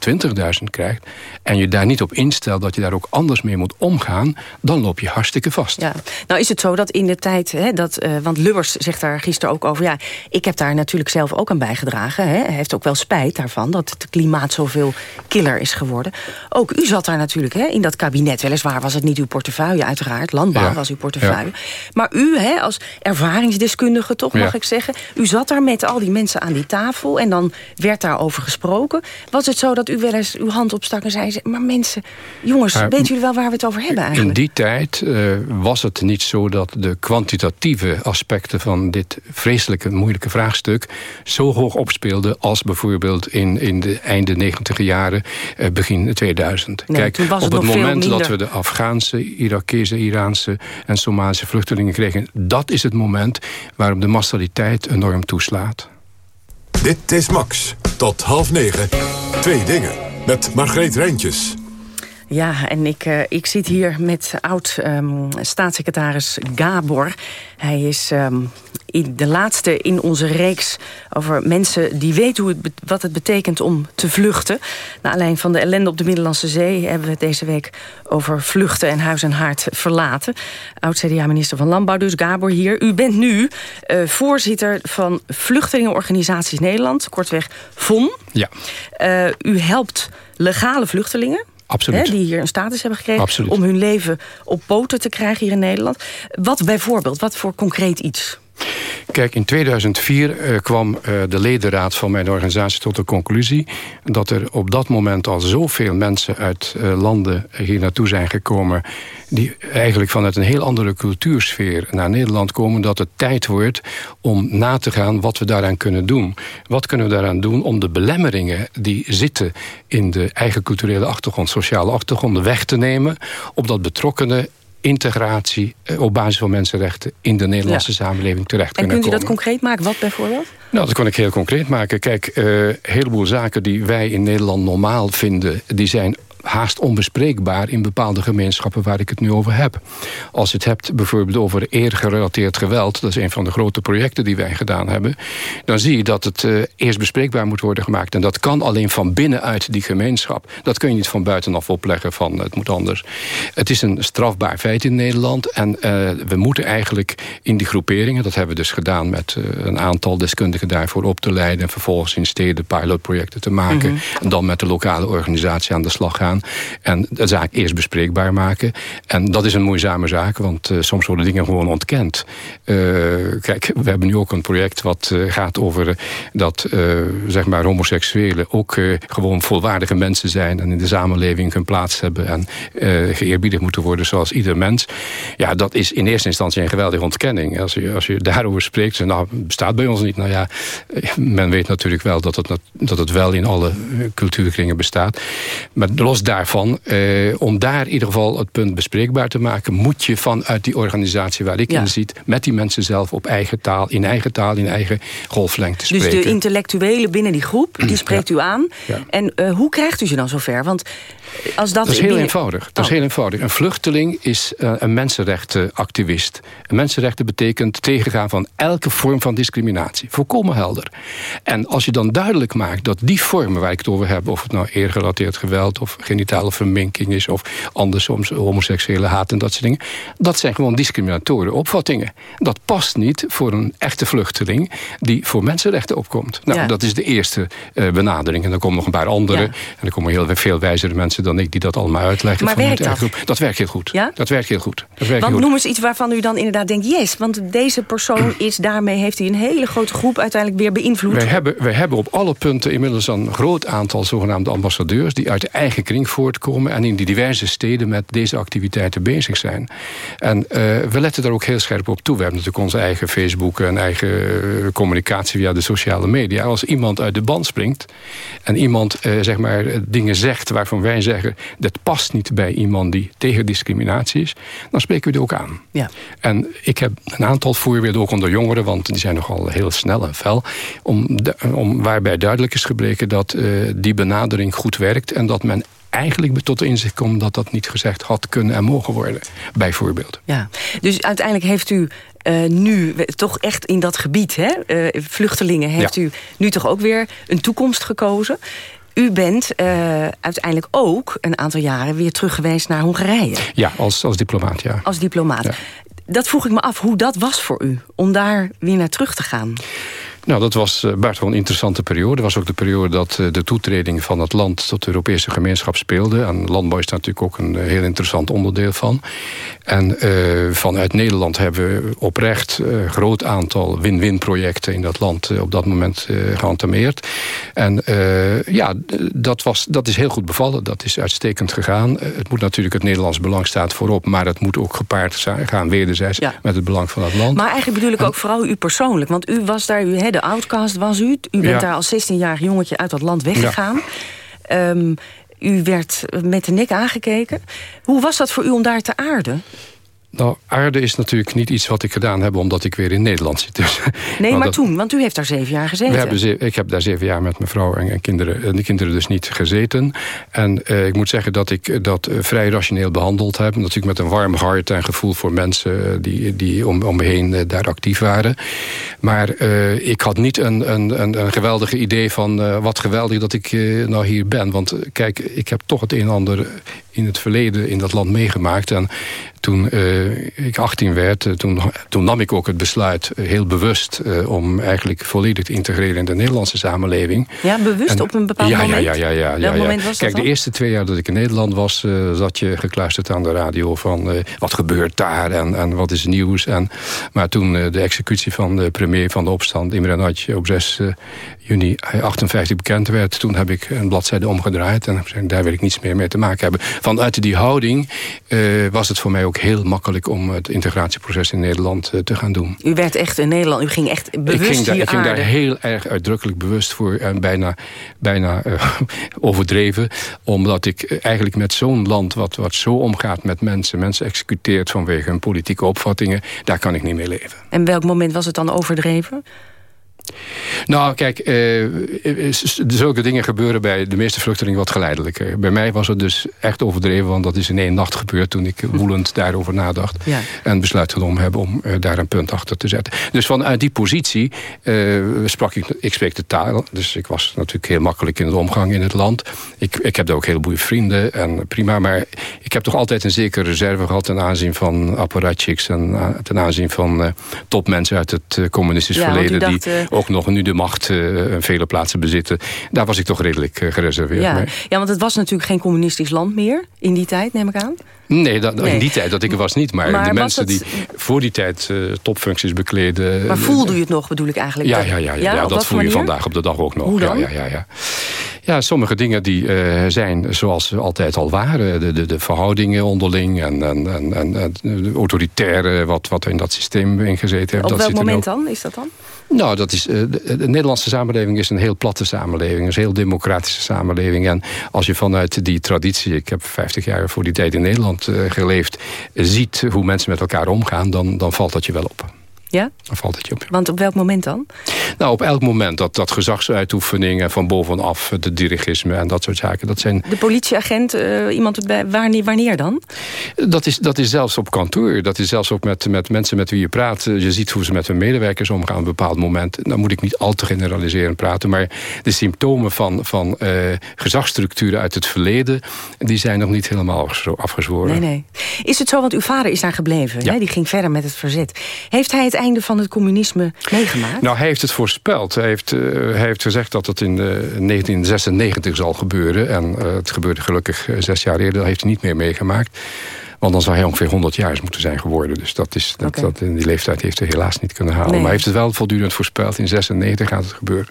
20.000 krijgt... en je daar niet op instelt dat je daar ook anders mee moet omgaan... dan loop je hartstikke vast. Ja. Nou is het zo dat in de tijd... Hè, dat, uh, want Lubbers zegt daar gisteren ook over... ja, ik heb daar natuurlijk zelf ook aan bijgedragen. Hè. Hij heeft ook wel spijt daarvan dat het klimaat zoveel killer is geworden. Ook u zat daar natuurlijk hè, in dat kabinet. Weliswaar was het niet uw portefeuille uiteraard. Landbouw ja. was uw portefeuille. Ja. Maar u hè, als ervaringsdeskundige toch, mag ik zeggen... u zat daar met al die mensen aan die tafel... en dan werd daarover gesproken. Was het zo dat u wel eens uw hand opstak en zei... maar mensen, jongens, weten jullie wel waar we het over hebben eigenlijk? In die tijd uh, was het niet zo dat de kwantitatieve aspecten... van dit vreselijke, moeilijke vraagstuk... zo hoog opspeelden als bijvoorbeeld in, in de einde negentiger jaren... Uh, begin 2000. Nee, Kijk, het op het moment dat we de Afghaanse, Irakese, Iraanse en Somalische vluchtelingen kregen... dat is het moment waarop de massaliteit enorm toeslaat. Dit is Max. Tot half negen. Twee dingen. Met Margreet Rijntjes. Ja, en ik, uh, ik zit hier met oud-staatssecretaris um, Gabor. Hij is um, de laatste in onze reeks over mensen die weten hoe het wat het betekent om te vluchten. Naar aanleiding van de ellende op de Middellandse Zee hebben we het deze week over vluchten en huis en haard verlaten. Oud-CDA-minister van Landbouw, dus Gabor hier. U bent nu uh, voorzitter van Vluchtelingenorganisaties Nederland, kortweg VON. Ja. Uh, u helpt legale vluchtelingen. Absoluut. Hè, die hier een status hebben gekregen Absoluut. om hun leven op poten te krijgen hier in Nederland. Wat bijvoorbeeld, wat voor concreet iets? Kijk, in 2004 uh, kwam uh, de ledenraad van mijn organisatie tot de conclusie... dat er op dat moment al zoveel mensen uit uh, landen hier naartoe zijn gekomen... die eigenlijk vanuit een heel andere cultuursfeer naar Nederland komen... dat het tijd wordt om na te gaan wat we daaraan kunnen doen. Wat kunnen we daaraan doen om de belemmeringen die zitten... in de eigen culturele achtergrond, sociale achtergrond weg te nemen... opdat betrokkenen integratie op basis van mensenrechten in de Nederlandse ja. samenleving terecht en kunnen komen. En kunt u dat concreet maken? Wat bijvoorbeeld? Nou, dat kan ik heel concreet maken. Kijk, uh, een heleboel zaken die wij in Nederland normaal vinden... die zijn haast onbespreekbaar in bepaalde gemeenschappen waar ik het nu over heb. Als je het hebt bijvoorbeeld over eergerelateerd geweld... dat is een van de grote projecten die wij gedaan hebben... dan zie je dat het uh, eerst bespreekbaar moet worden gemaakt. En dat kan alleen van binnenuit die gemeenschap. Dat kun je niet van buitenaf opleggen van het moet anders. Het is een strafbaar feit in Nederland. En uh, we moeten eigenlijk in die groeperingen... dat hebben we dus gedaan met uh, een aantal deskundigen daarvoor op te leiden... en vervolgens in steden pilotprojecten te maken... Mm -hmm. en dan met de lokale organisatie aan de slag gaan gaan. En de zaak eerst bespreekbaar maken. En dat is een moeizame zaak, want soms worden dingen gewoon ontkend. kijk, we hebben nu ook een project wat gaat over dat zeg maar homoseksuelen ook gewoon volwaardige mensen zijn en in de samenleving hun plaats hebben en geëerbiedigd moeten worden zoals ieder mens. Ja, dat is in eerste instantie een geweldige ontkenning. Als je, als je daarover spreekt, nou, bestaat bij ons niet. Nou ja, men weet natuurlijk wel dat het, dat het wel in alle cultuurkringen bestaat. Maar los daarvan, eh, om daar in ieder geval het punt bespreekbaar te maken... moet vanuit die organisatie waar ik in zit... met die mensen zelf op eigen taal, in eigen taal, in eigen golflengte spreken. Dus de intellectuelen binnen die groep, die spreekt u aan. En uh, hoe krijgt u ze dan zover? Want als dat, dat is heel eenvoudig. Dat is oh. heel eenvoudig. Een vluchteling is uh, een mensenrechtenactivist. Een mensenrechten betekent tegengaan van elke vorm van discriminatie. Volkomen helder. En als je dan duidelijk maakt dat die vormen waar ik het over heb... of het nou eergerelateerd geweld of genitale verminking is... of anders soms homoseksuele haat en dat soort dingen... dat zijn gewoon discriminatoren opvattingen. Dat past niet voor een echte vluchteling... die voor mensenrechten opkomt. Nou, dat is de eerste uh, benadering. En dan komen nog een paar andere. En er komen heel veel wijzere mensen dan ik... die dat allemaal uitleggen. Maar werkt dat? Dat werkt heel goed. Ja? Dat werkt heel goed. Dat werkt want noem eens iets waarvan u dan inderdaad denkt... yes, want deze persoon is daarmee... heeft hij een hele grote groep uiteindelijk weer beïnvloed. Wij hebben, wij hebben op alle punten inmiddels een groot aantal zogenaamde ambassadeurs... die uit de eigen kring voortkomen... en in die diverse steden met deze activiteiten bezig zijn. En uh, we letten daar ook heel scherp op toe. We hebben natuurlijk onze eigen Facebook en eigen uh, communicatie via de sociale media. Als iemand uit de band springt en iemand uh, zeg maar dingen zegt waarvan wij zeggen... dat past niet bij iemand die tegen discriminatie is... dan spreken we die ook aan. Ja. En ik heb een aantal voorbeelden ook onder jongeren... want die zijn nogal heel snel en fel... Om, om waarbij duidelijk is gebleken dat die benadering goed werkt... en dat men eigenlijk tot de inzicht komt dat dat niet gezegd had kunnen en mogen worden, bijvoorbeeld. Ja, dus uiteindelijk heeft u uh, nu toch echt in dat gebied, hè, uh, vluchtelingen, heeft ja. u nu toch ook weer een toekomst gekozen. U bent uh, uiteindelijk ook een aantal jaren weer terug geweest naar Hongarije. Ja, als, als diplomaat, ja. Als diplomaat. Ja. Dat vroeg ik me af hoe dat was voor u, om daar weer naar terug te gaan. Nou, dat was uh, buitengewoon een interessante periode. Dat was ook de periode dat uh, de toetreding van het land tot de Europese gemeenschap speelde. En landbouw is daar natuurlijk ook een uh, heel interessant onderdeel van. En vanuit Nederland hebben we oprecht een groot aantal win-win projecten in dat land op dat moment geantameerd. En ja, dat, was, dat is heel goed bevallen. Dat is uitstekend gegaan. het moet natuurlijk het Nederlands belang staat voorop, maar het moet ook gepaard gaan wederzijds ja. met het belang van het land. Maar eigenlijk bedoel ik ook vooral u persoonlijk, want u was daar, u de outcast was u. U bent daar als 16-jarig jongetje uit dat land weggegaan. Um, u werd met de nek aangekeken. Hoe was dat voor u om daar te aarden? Nou, aarde is natuurlijk niet iets wat ik gedaan heb... omdat ik weer in Nederland zit. Dus, nee, maar, toen, want u heeft daar zeven jaar gezeten. We hebben ik heb daar zeven jaar met mijn vrouw en, en kinderen... en de kinderen dus niet gezeten. En uh, ik moet zeggen dat ik dat uh, vrij rationeel behandeld heb. Natuurlijk met een warm hart en gevoel voor mensen... Uh, die, die om, om me heen daar actief waren. Maar ik had niet een, een, een, een geweldige idee van... wat geweldig dat ik nou hier ben. Want kijk, ik heb toch het een en ander in het verleden in dat land meegemaakt. En toen uh, ik 18 werd, uh, toen, toen nam ik ook het besluit, uh, heel bewust... om eigenlijk volledig te integreren in de Nederlandse samenleving. Ja, bewust en, op een bepaald ja, moment? Ja, ja, ja. ja, ja, ja. moment was Kijk, de eerste twee jaar dat ik in Nederland was... zat je gekluisterd aan de radio van wat gebeurt daar en, en wat is nieuws. En, maar toen de executie van de premier van de opstand, Imre Nadje... op 6 juni 58 bekend werd... toen heb ik een bladzijde omgedraaid en heb gezegd... daar wil ik niets meer mee te maken hebben. Vanuit die houding was het voor mij ook heel makkelijk om het integratieproces in Nederland uh, te gaan doen. U werd echt in Nederland, u ging echt bewust ik ging daar, Ik ging daar heel erg uitdrukkelijk bewust voor en bijna, bijna uh, overdreven. Omdat ik eigenlijk met zo'n land wat, wat zo omgaat met mensen... mensen executeert vanwege hun politieke opvattingen... daar kan ik niet mee leven. En welk moment was het dan overdreven? Nou, kijk, eh, zulke dingen gebeuren bij de meeste vluchtelingen wat geleidelijker. Bij mij was het dus echt overdreven, want dat is in één nacht gebeurd... toen ik woelend daarover nadacht ja. en besluit genomen heb om uh, daar een punt achter te zetten. Dus vanuit die positie uh, sprak ik, ik spreek de taal, dus ik was natuurlijk heel makkelijk in de omgang in het land. Ik, ik heb daar ook heel goede vrienden en prima, maar ik heb toch altijd een zekere reserve gehad... ten aanzien van apparatchiks en ten aanzien van topmensen uit het communistisch ja, verleden... Dacht, die ook nog nu de macht in vele plaatsen bezitten. Daar was ik toch redelijk gereserveerd ja. mee. Ja, want het was natuurlijk geen communistisch land meer in die tijd, neem ik aan. Nee, dat, in die tijd dat ik er was niet. Maar, Maar de mensen het- die voor die tijd eh, topfuncties bekleden... Maar voelde u het nog, bedoel ik eigenlijk? Ja, ja, ja, ja, ja, dat voel je vandaag op de dag ook nog. Hoe dan? Ja, ja, ja, ja. sommige dingen die eh, zijn zoals ze altijd al waren. De, de, de verhoudingen onderling en, en, en, en, de autoritaire wat, wat in dat systeem ingezeten heeft. Op dat welk moment dan is dat dan? nou, dat is, eh, de, de Nederlandse samenleving is een heel platte samenleving. Een heel democratische samenleving. En als je vanuit die traditie... ik heb 50 jaar voor die tijd in Nederland eh, geleefd... ziet hoe mensen met elkaar omgaan... dan, dan valt dat je wel op. Ja? Dan valt het je op. Want op welk moment dan? Nou, op elk moment dat, dat gezagsuitoefeningen van bovenaf... de dirigisme en dat soort zaken... dat zijn De politieagent, eh, iemand bij, wanneer, wanneer dan? Dat is, dat is zelfs op kantoor. Dat is zelfs ook met, met mensen met wie je praat. Je ziet hoe ze met hun medewerkers omgaan op een bepaald moment. Dan moet ik niet al te generaliserend praten. Maar de symptomen van, van eh, gezagsstructuren uit het verleden... die zijn nog niet helemaal afgezwo- afgezworen. Nee, nee. Is het zo, want uw vader is daar gebleven. Ja. Hè? Die ging verder met het verzet. Heeft hij het einde van het communisme meegemaakt? Nou, hij heeft het voorspeld. Hij heeft, eh, hij heeft gezegd dat het in eh, 1996 zal gebeuren. En eh, het gebeurde gelukkig eh, zes jaar eerder. Dat heeft hij niet meer meegemaakt. Want dan zou hij ongeveer 100 jaar moeten zijn geworden. Dus dat is, dat, dat, in die leeftijd heeft hij helaas niet kunnen halen. Nee. Maar hij heeft het wel voortdurend voorspeld. In 96 gaat het gebeuren.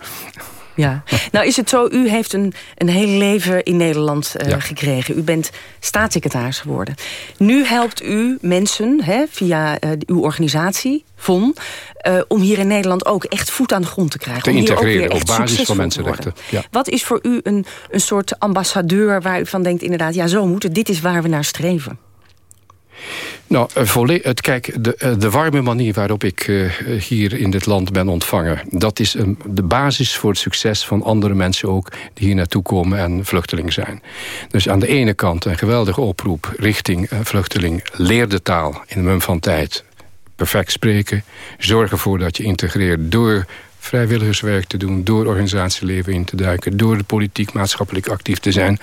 Ja. Nou is het zo, u heeft een, een heel leven in Nederland eh, Ja. gekregen. U bent staatssecretaris geworden. Nu helpt u mensen hè, via eh, uw organisatie, VON... eh, om hier in Nederland ook echt voet aan de grond te krijgen. Te om hier ook integreren weer op echt basis van mensenrechten. Ja. Wat is voor u een, een soort ambassadeur waar u van denkt... inderdaad, ja, zo moet het, dit is waar we naar streven? Nou, eh, volle- het, kijk, de, eh, de warme manier waarop ik eh, hier in dit land ben ontvangen... dat is een, de basis voor het succes van andere mensen ook... die hier naartoe komen en vluchteling zijn. Dus aan de ene kant een geweldige oproep richting vluchteling... leer de taal in een mum van tijd. Perfect spreken. Zorg ervoor dat je integreert door vrijwilligerswerk te doen... door organisatieleven in te duiken... door de politiek maatschappelijk actief te zijn.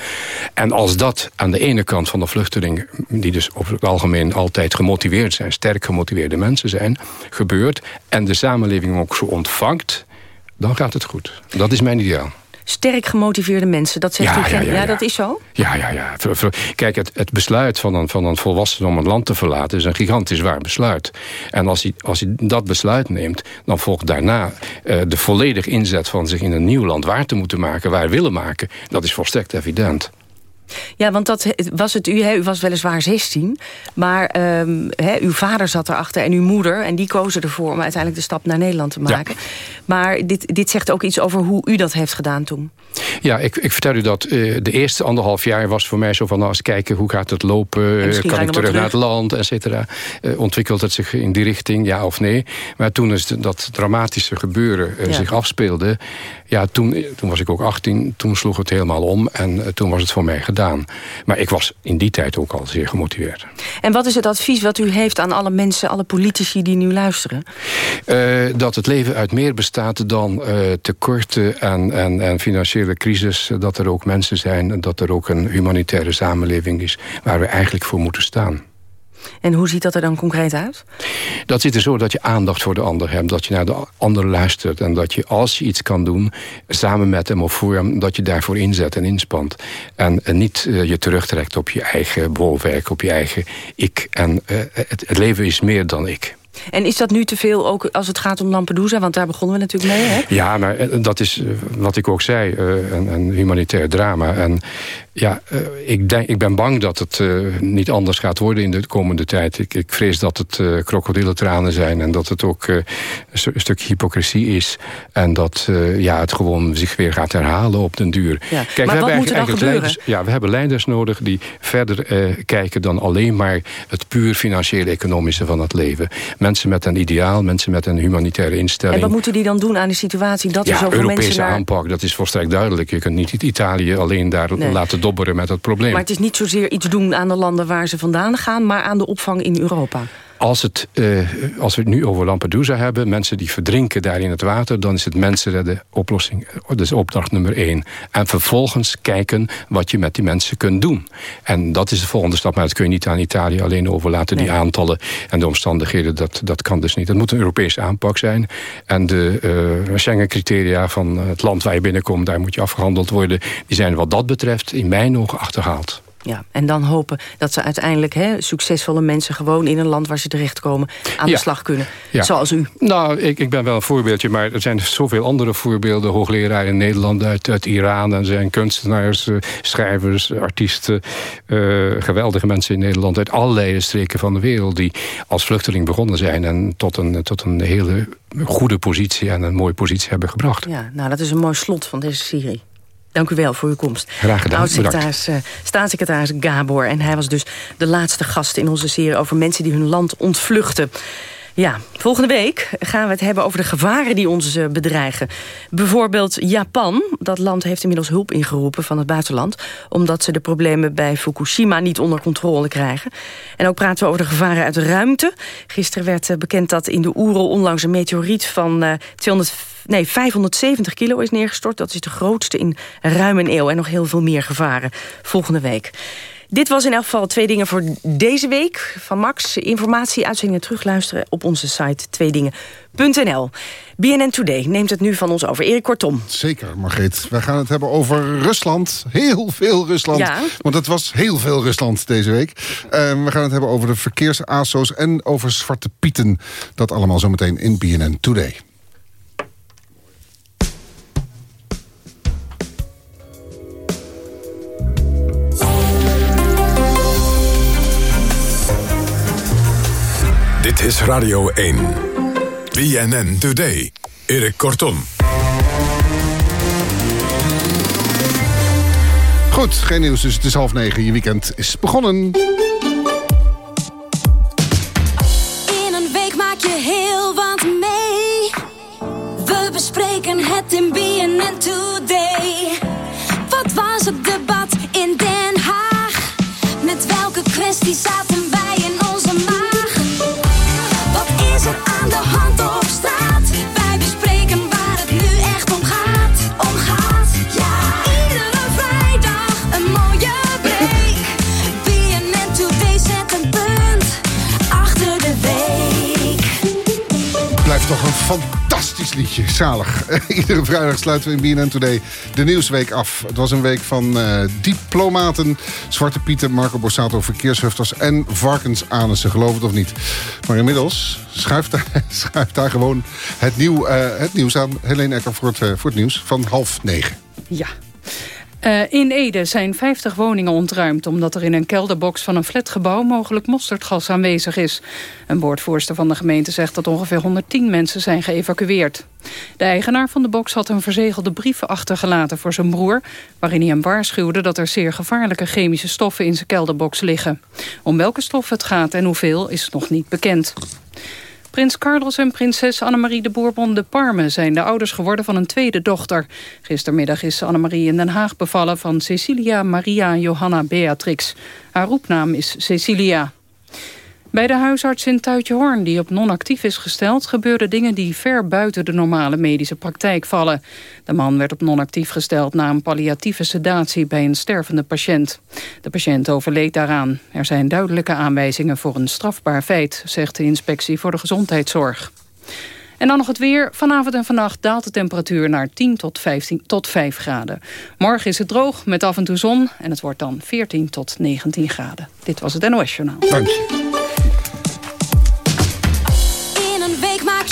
En als dat aan de ene kant van de vluchteling... die dus over het algemeen altijd gemotiveerd zijn... sterk gemotiveerde mensen zijn, gebeurt... en de samenleving ook zo ontvangt... dan gaat het goed. Dat is mijn ideaal. Sterk gemotiveerde mensen, dat zegt Ja, u. ja, ja, ja. dat is zo? Ja, ja, ja. Kijk, het, het besluit van een, van een volwassene om een land te verlaten... is een gigantisch waar besluit. En als hij, als hij dat besluit neemt... dan volgt daarna eh, de volledig inzet van zich in een nieuw land... waar te moeten maken, waar willen maken. Dat is volstrekt evident. Ja, want dat was het u. Hè, u was weliswaar 16. Maar ehm, hè, uw vader zat erachter en uw moeder. En die kozen ervoor om uiteindelijk de stap naar Nederland te maken. Maar dit, dit zegt ook iets over hoe u dat heeft gedaan toen. Ja, ik, ik vertel u dat eh, de eerste anderhalf jaar was voor mij zo van... nou, eens kijken, hoe gaat het lopen? misschien Kan ik terug naar het land, et cetera? Eh, ontwikkelt het zich in die richting, ja of nee? Maar toen is dat dramatische gebeuren eh, Ja. zich afspeelde... ja, toen, toen was ik ook 18, toen sloeg het helemaal om... en eh, toen was het voor mij gedaan. Maar ik was in die tijd ook al zeer gemotiveerd. En wat is het advies wat u heeft aan alle mensen, alle politici die nu luisteren? Eh, dat het leven uit meer bestaat dan eh, tekorten en, en, en financiële crisis. Dat er ook mensen zijn, en dat er ook een humanitaire samenleving is... waar we eigenlijk voor moeten staan. En hoe ziet dat er dan concreet uit? Dat zit er zo dat je aandacht voor de ander hebt. Dat je naar de ander luistert. En dat je als je iets kan doen, samen met hem of voor hem... dat je daarvoor inzet en inspant. En, en niet eh, je terugtrekt op je eigen bolwerk, op je eigen ik. En eh, het leven is meer dan ik. En is dat nu te veel ook als het gaat om Lampedusa? Want daar begonnen we natuurlijk mee, hè? Ja, maar eh, dat is eh, wat ik ook zei, eh, een, een humanitair drama. En ja, ik, denk, ik ben bang dat het niet anders gaat worden in de komende tijd. Ik, ik vrees dat het krokodillentranen zijn en dat het ook een, stu- een stukje hypocrisie is. En dat ja, het gewoon zich weer gaat herhalen op den duur. Ja. Kijk, Maar we wat hebben moet er dan eigenlijk gebeuren? leiders, ja, we hebben leiders nodig die verder eh, kijken dan alleen maar het puur financiële economische van het leven. Mensen met een ideaal, mensen met een humanitaire instelling. En wat moeten die dan doen aan de situatie dat er Ja, zoveel Europese mensen naar... aanpak, dat is volstrekt duidelijk. Je kunt niet Italië alleen daar Nee. laten dobberen met het probleem. Maar het is niet zozeer iets doen aan de landen waar ze vandaan gaan... maar aan de opvang in Europa. Als, het, uh, als we het nu over Lampedusa hebben... mensen die verdrinken daar in het water... dan is het mensenredden oplossing. Is opdracht nummer één. En vervolgens kijken wat je met die mensen kunt doen. En dat is de volgende stap. Maar dat kun je niet aan Italië alleen overlaten. Die aantallen en de omstandigheden, dat, dat kan dus niet. Dat moet een Europese aanpak zijn. En de uh, Schengen-criteria van het land waar je binnenkomt... daar moet je afgehandeld worden. Die zijn wat dat betreft in mijn ogen achterhaald. Ja, en dan hopen dat ze uiteindelijk hè, succesvolle mensen... gewoon in een land waar ze terechtkomen aan de slag kunnen. Zoals u. Nou, ik, ik ben wel een voorbeeldje, maar er zijn zoveel andere voorbeelden. Hoogleraren in Nederland, uit, uit Iran. En zijn kunstenaars, eh, schrijvers, artiesten. Uh, geweldige mensen in Nederland uit allerlei streken van de wereld... die als vluchteling begonnen zijn en tot een, tot een hele goede positie... en een mooie positie hebben gebracht. Ja, nou, dat is een mooi slot van deze serie. Dank u wel voor uw komst. Graag gedaan. Oud-secretaris, uh, staatssecretaris Gabor. En hij was dus de laatste gast in onze serie... over mensen die hun land ontvluchten. Ja, volgende week gaan we het hebben over de gevaren die ons eh, bedreigen. Bijvoorbeeld Japan. Dat land heeft inmiddels hulp ingeroepen van het buitenland... omdat ze de problemen bij Fukushima niet onder controle krijgen. En ook praten we over de gevaren uit de ruimte. Gisteren werd eh, bekend dat in de Oerol onlangs een meteoriet van uh, 200 nee, 570 kilo is neergestort. Dat is de grootste in ruim een eeuw. En nog heel veel meer gevaren volgende week. Dit was in elk geval twee dingen voor deze week van Max. Informatie, uitzendingen terugluisteren op onze site tweedingen.nl. BNN Today neemt het nu van ons over. Erik Kortom. Zeker, Margreet. We gaan het hebben over Rusland. Heel veel Rusland. Ja. Want het was heel veel Rusland deze week. Uh, we gaan het hebben over de verkeersaso's en over Zwarte Pieten. Dat allemaal zometeen in BNN Today. Dit is Radio 1. BNN Today. Erik Kortom. Goed, geen nieuws, dus het is half negen. Je weekend is begonnen. In een week maak je heel wat mee. We bespreken het in BNN Today. Wat was het debat in Den Haag? Met welke kwesties zaten toch een fantastisch liedje. Zalig. Iedere vrijdag sluiten we in BNN Today de nieuwsweek af. Het was een week van uh, diplomaten, Zwarte Pieten, Marco Borsato, verkeershufters en varkensanissen. Geloof het of niet. Maar inmiddels schuift daar, schuift daar gewoon het, uh, het nieuws aan. Helene Ecker voor het, uh, voor het nieuws van half negen. Ja. Uh, in Ede zijn 50 woningen ontruimd... omdat er in een kelderbox van een flatgebouw mogelijk mosterdgas aanwezig is. Een woordvoerster van de gemeente zegt dat ongeveer 110 mensen zijn geëvacueerd. De eigenaar van de box had een verzegelde brief achtergelaten voor zijn broer... waarin hij hem waarschuwde dat er zeer gevaarlijke chemische stoffen in zijn kelderbox liggen. Om welke stoffen het gaat en hoeveel is nog niet bekend. Prins Carlos en prinses Annemarie de Bourbon de Parme... zijn de ouders geworden van een tweede dochter. Gistermiddag is Annemarie in Den Haag bevallen... van Cecilia Maria Johanna Beatrix. Haar roepnaam is Cecilia. Bij de huisarts in Tuitjehoorn, die op non-actief is gesteld... gebeurden dingen die ver buiten de normale medische praktijk vallen. De man werd op non-actief gesteld na een palliatieve sedatie... bij een stervende patiënt. De patiënt overleed daaraan. Er zijn duidelijke aanwijzingen voor een strafbaar feit... zegt de Inspectie voor de Gezondheidszorg. En dan nog het weer. Vanavond en vannacht daalt de temperatuur naar 10 tot, 15, tot 5 graden. Morgen is het droog met af en toe zon en het wordt dan 14 tot 19 graden. Dit was het NOS Journaal. Dank je.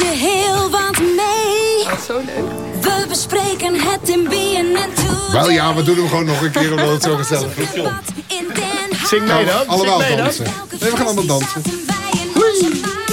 Heel wat mee. Oh, zo leuk. We bespreken het in BNN Today. Wel ja, we doen hem gewoon nog een keer omdat het zo gezellig is. Zing mee dan. Allemaal Zing mee dansen. Dan. Nee, we gaan allemaal dansen. Hoi.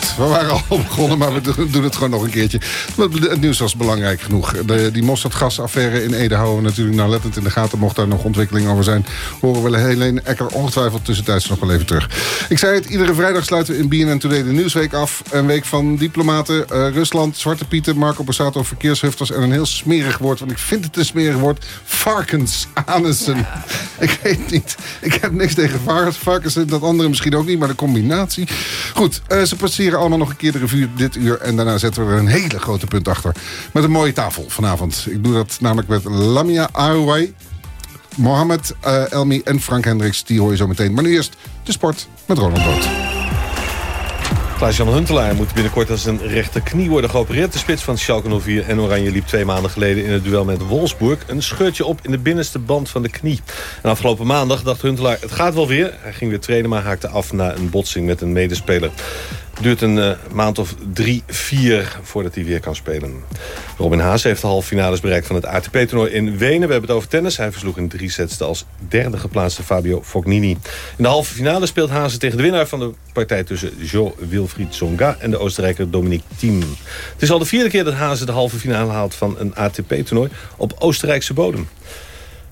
Goed, We waren al begonnen, maar we doen het gewoon nog een keertje. Het nieuws was belangrijk genoeg. De, die mosterdgasaffaire in Ede houden we natuurlijk nauwlettend in de gaten. Mocht daar nog ontwikkeling over zijn, horen we Helene Ecker ongetwijfeld tussentijds nog wel even terug. Ik zei het, iedere vrijdag sluiten we in BNN Today de Nieuwsweek af. Een week van diplomaten, uh, Rusland, Zwarte Pieten, Marco Borsato, verkeershufters... en een heel smerig woord, want ik vind het een smerig woord. Varkens, anussen. Ik weet niet. Ik heb niks tegen varkens, dat andere misschien ook niet, maar de combinatie. Goed, uh, ze passeren allemaal nog een keer de revue dit uur... en daarna zetten we er een hele grote punt achter. Met een mooie tafel vanavond. Ik doe dat namelijk met Lamia Arouai... Mohamed uh, Elmi en Frank Hendricks. Die hoor je zo meteen. Maar nu eerst de sport met Ronald Boot. Klaas-Jan Huntelaar moet binnenkort als een rechterknie worden geopereerd. De spits van Schalke 04 en Oranje liep twee maanden geleden in het duel met Wolfsburg... een scheurtje op in de binnenste band van de knie. En afgelopen maandag dacht Huntelaar, het gaat wel weer. Hij ging weer trainen, maar haakte af na een botsing met een medespeler duurt een uh, maand of drie, vier voordat hij weer kan spelen. Robin Haas heeft de halve finales bereikt van het ATP-toernooi in Wenen. We hebben het over tennis. Hij versloeg in drie sets de als derde geplaatste Fabio Fognini. In de halve finale speelt Haas tegen de winnaar van de partij tussen Jo Wilfried Tsonga en de Oostenrijker Dominique Thiem. Het is al de vierde keer dat Haas de halve finale haalt van een ATP-toernooi op Oostenrijkse bodem.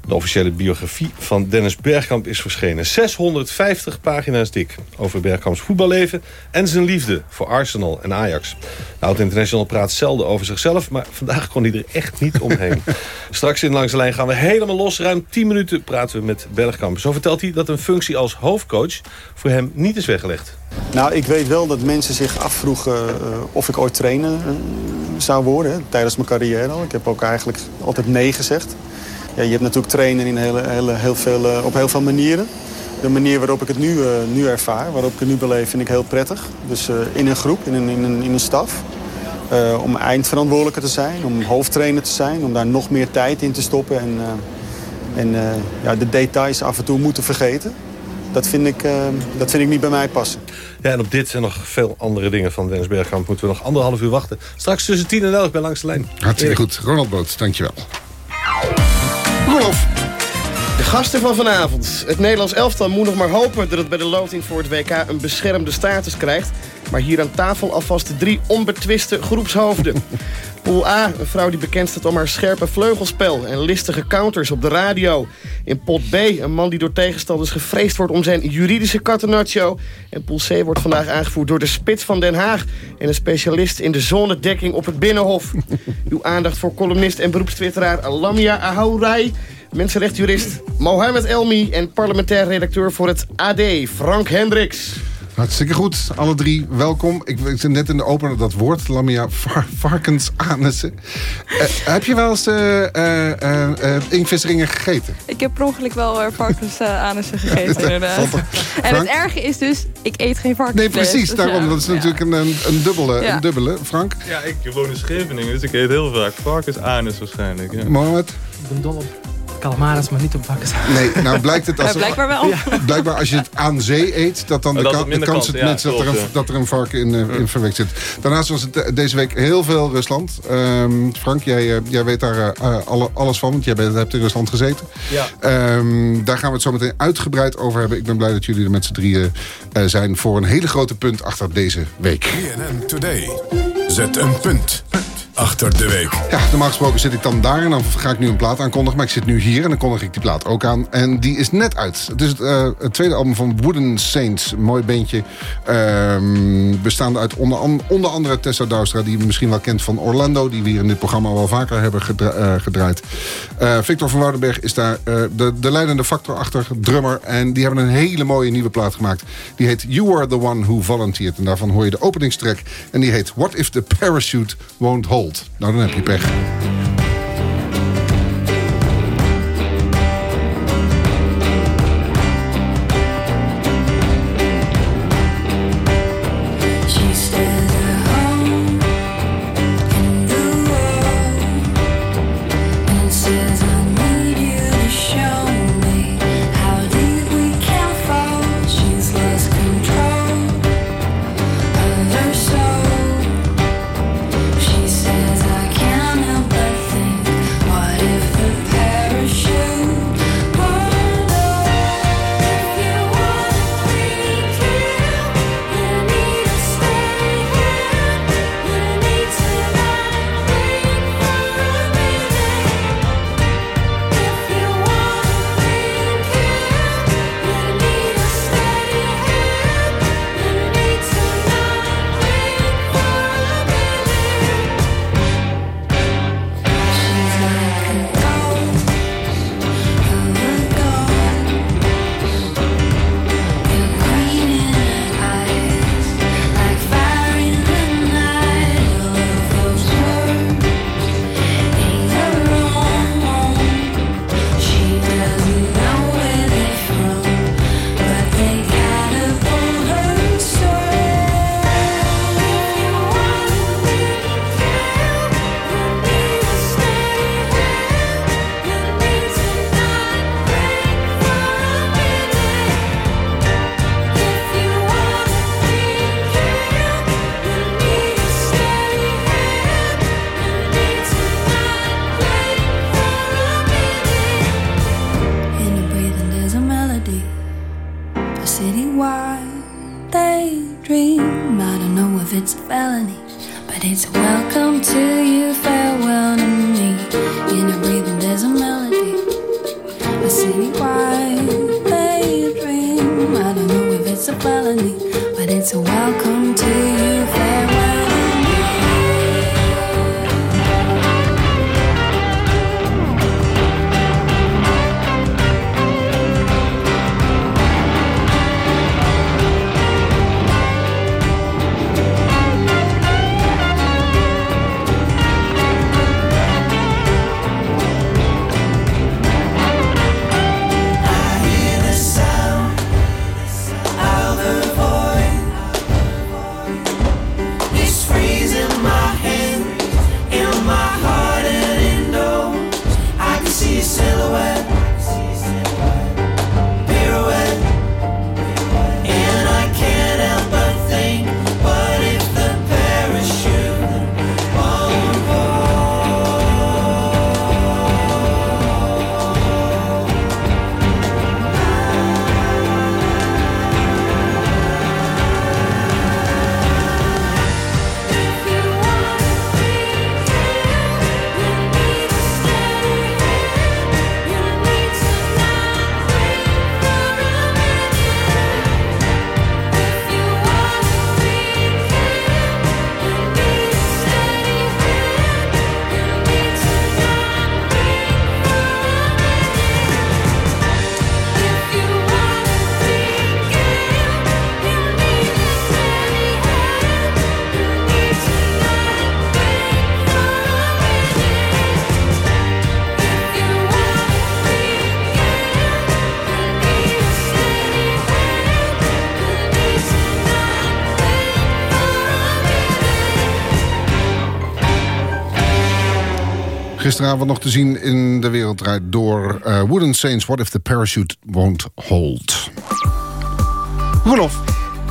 De officiële biografie van Dennis Bergkamp is verschenen. 650 pagina's dik over Bergkamps voetballeven... en zijn liefde voor Arsenal en Ajax. De oud-international praat zelden over zichzelf... maar vandaag kon hij er echt niet omheen. Straks in Langs de Lijn gaan we helemaal los. Ruim 10 minuten praten we met Bergkamp. Zo vertelt hij dat een functie als hoofdcoach voor hem niet is weggelegd. Nou, ik weet wel dat mensen zich afvroegen uh, of ik ooit trainer uh, zou worden... Hè, tijdens mijn carrière. Ik heb ook eigenlijk altijd nee gezegd. Ja, je hebt natuurlijk trainen in hele, hele, heel veel, uh, op heel veel manieren. De manier waarop ik het nu, uh, nu ervaar, waarop ik het nu beleef, vind ik heel prettig. Dus uh, in een groep, in een, in een, in een staf. om eindverantwoordelijke te zijn, om hoofdtrainer te zijn. Om daar nog meer tijd in te stoppen. En, en ja, de details af en toe moeten vergeten. Dat vind, ik, dat vind ik niet bij mij passen. Ja, en op dit en nog veel andere dingen van Dennis Bergkamp... moeten we nog anderhalf uur wachten. Straks tussen 10 en 11 bij Langs de Lijn. Hartstikke goed. Ronald Boot, dankjewel. De gasten van vanavond. Het Nederlands elftal moet nog maar hopen dat het bij de loting voor het WK een beschermde status krijgt. Maar hier aan tafel alvast de drie onbetwiste groepshoofden. Pool A, een vrouw die bekend staat om haar scherpe vleugelspel en listige counters op de radio. In pot B, een man die door tegenstanders gevreesd wordt om zijn juridische catenaccio. En pool C wordt vandaag aangevoerd door de Spits van Den Haag... en een specialist in de zonedekking op het Binnenhof. Uw aandacht voor columnist en beroepstwitteraar Lamia Ahourai... mensenrechtjurist Mohamed Elmi... en parlementair redacteur voor het AD, Frank Hendricks. Hartstikke goed, alle drie welkom. Ik, ik zei net in de opener dat woord, Lamia var, varkensanussen. Uh, heb je wel eens uh, uh, gegeten? Ik heb per ongeluk wel varkensanussen gegeten, inderdaad. en het erge is dus, ik eet geen varkens. Nee, precies, dus daarom. ja. Dat is natuurlijk een, een, een, dubbele, Ja. een dubbele. Frank? Ja, ik woon in Scheveningen, dus ik eet heel vaak varkensanus waarschijnlijk. Ja. Mohamed? Ik ben dol op calamaris, maar niet op bakkers. Nee, nou blijkt het als... Ja, blijkbaar wel. Blijkbaar als je het aan zee eet, dat dan de, kans het dat, er een, dat er een varken in, eh, in verwekt zit. Daarnaast was het eh, deze week heel veel Rusland. Ehm, Frank, jij, eh, jij weet daar eh, alle- alles van, want jij bent, hebt in Rusland gezeten. Ja. Ehm, daar gaan we het zo meteen uitgebreid over hebben. Ik ben blij dat jullie er met z'n drieën eh, zijn voor een hele grote punt achter deze week. BNN Today. Zet een punt achter de week. Ja, normaal gesproken zit ik dan daar en dan ga ik nu een plaat aankondigen. Maar ik zit nu hier en dan kondig ik die plaat ook aan. En die is net uit. Het is het, eh, het tweede album van Wooden Saints. Mooi bandje. ehm, bestaande uit onder, an- onder andere Tessa Douwstra... die je misschien wel kent van Orlando. Die we hier in dit programma wel vaker hebben eh, gedraaid. Eh, Victor van Woudenberg is daar de, de leidende factor achter. Drummer. En die hebben een hele mooie nieuwe plaat gemaakt. Die heet You Are The One Who Volunteered. En daarvan hoor je de openingstrek. En die heet What If The Parachute Won't Hold. Nou, dan heb je pech. Gisteravond nog te zien in De Wereld Draait Door. Uh, Wooden Saints, What If the Parachute Won't Hold. Rolof.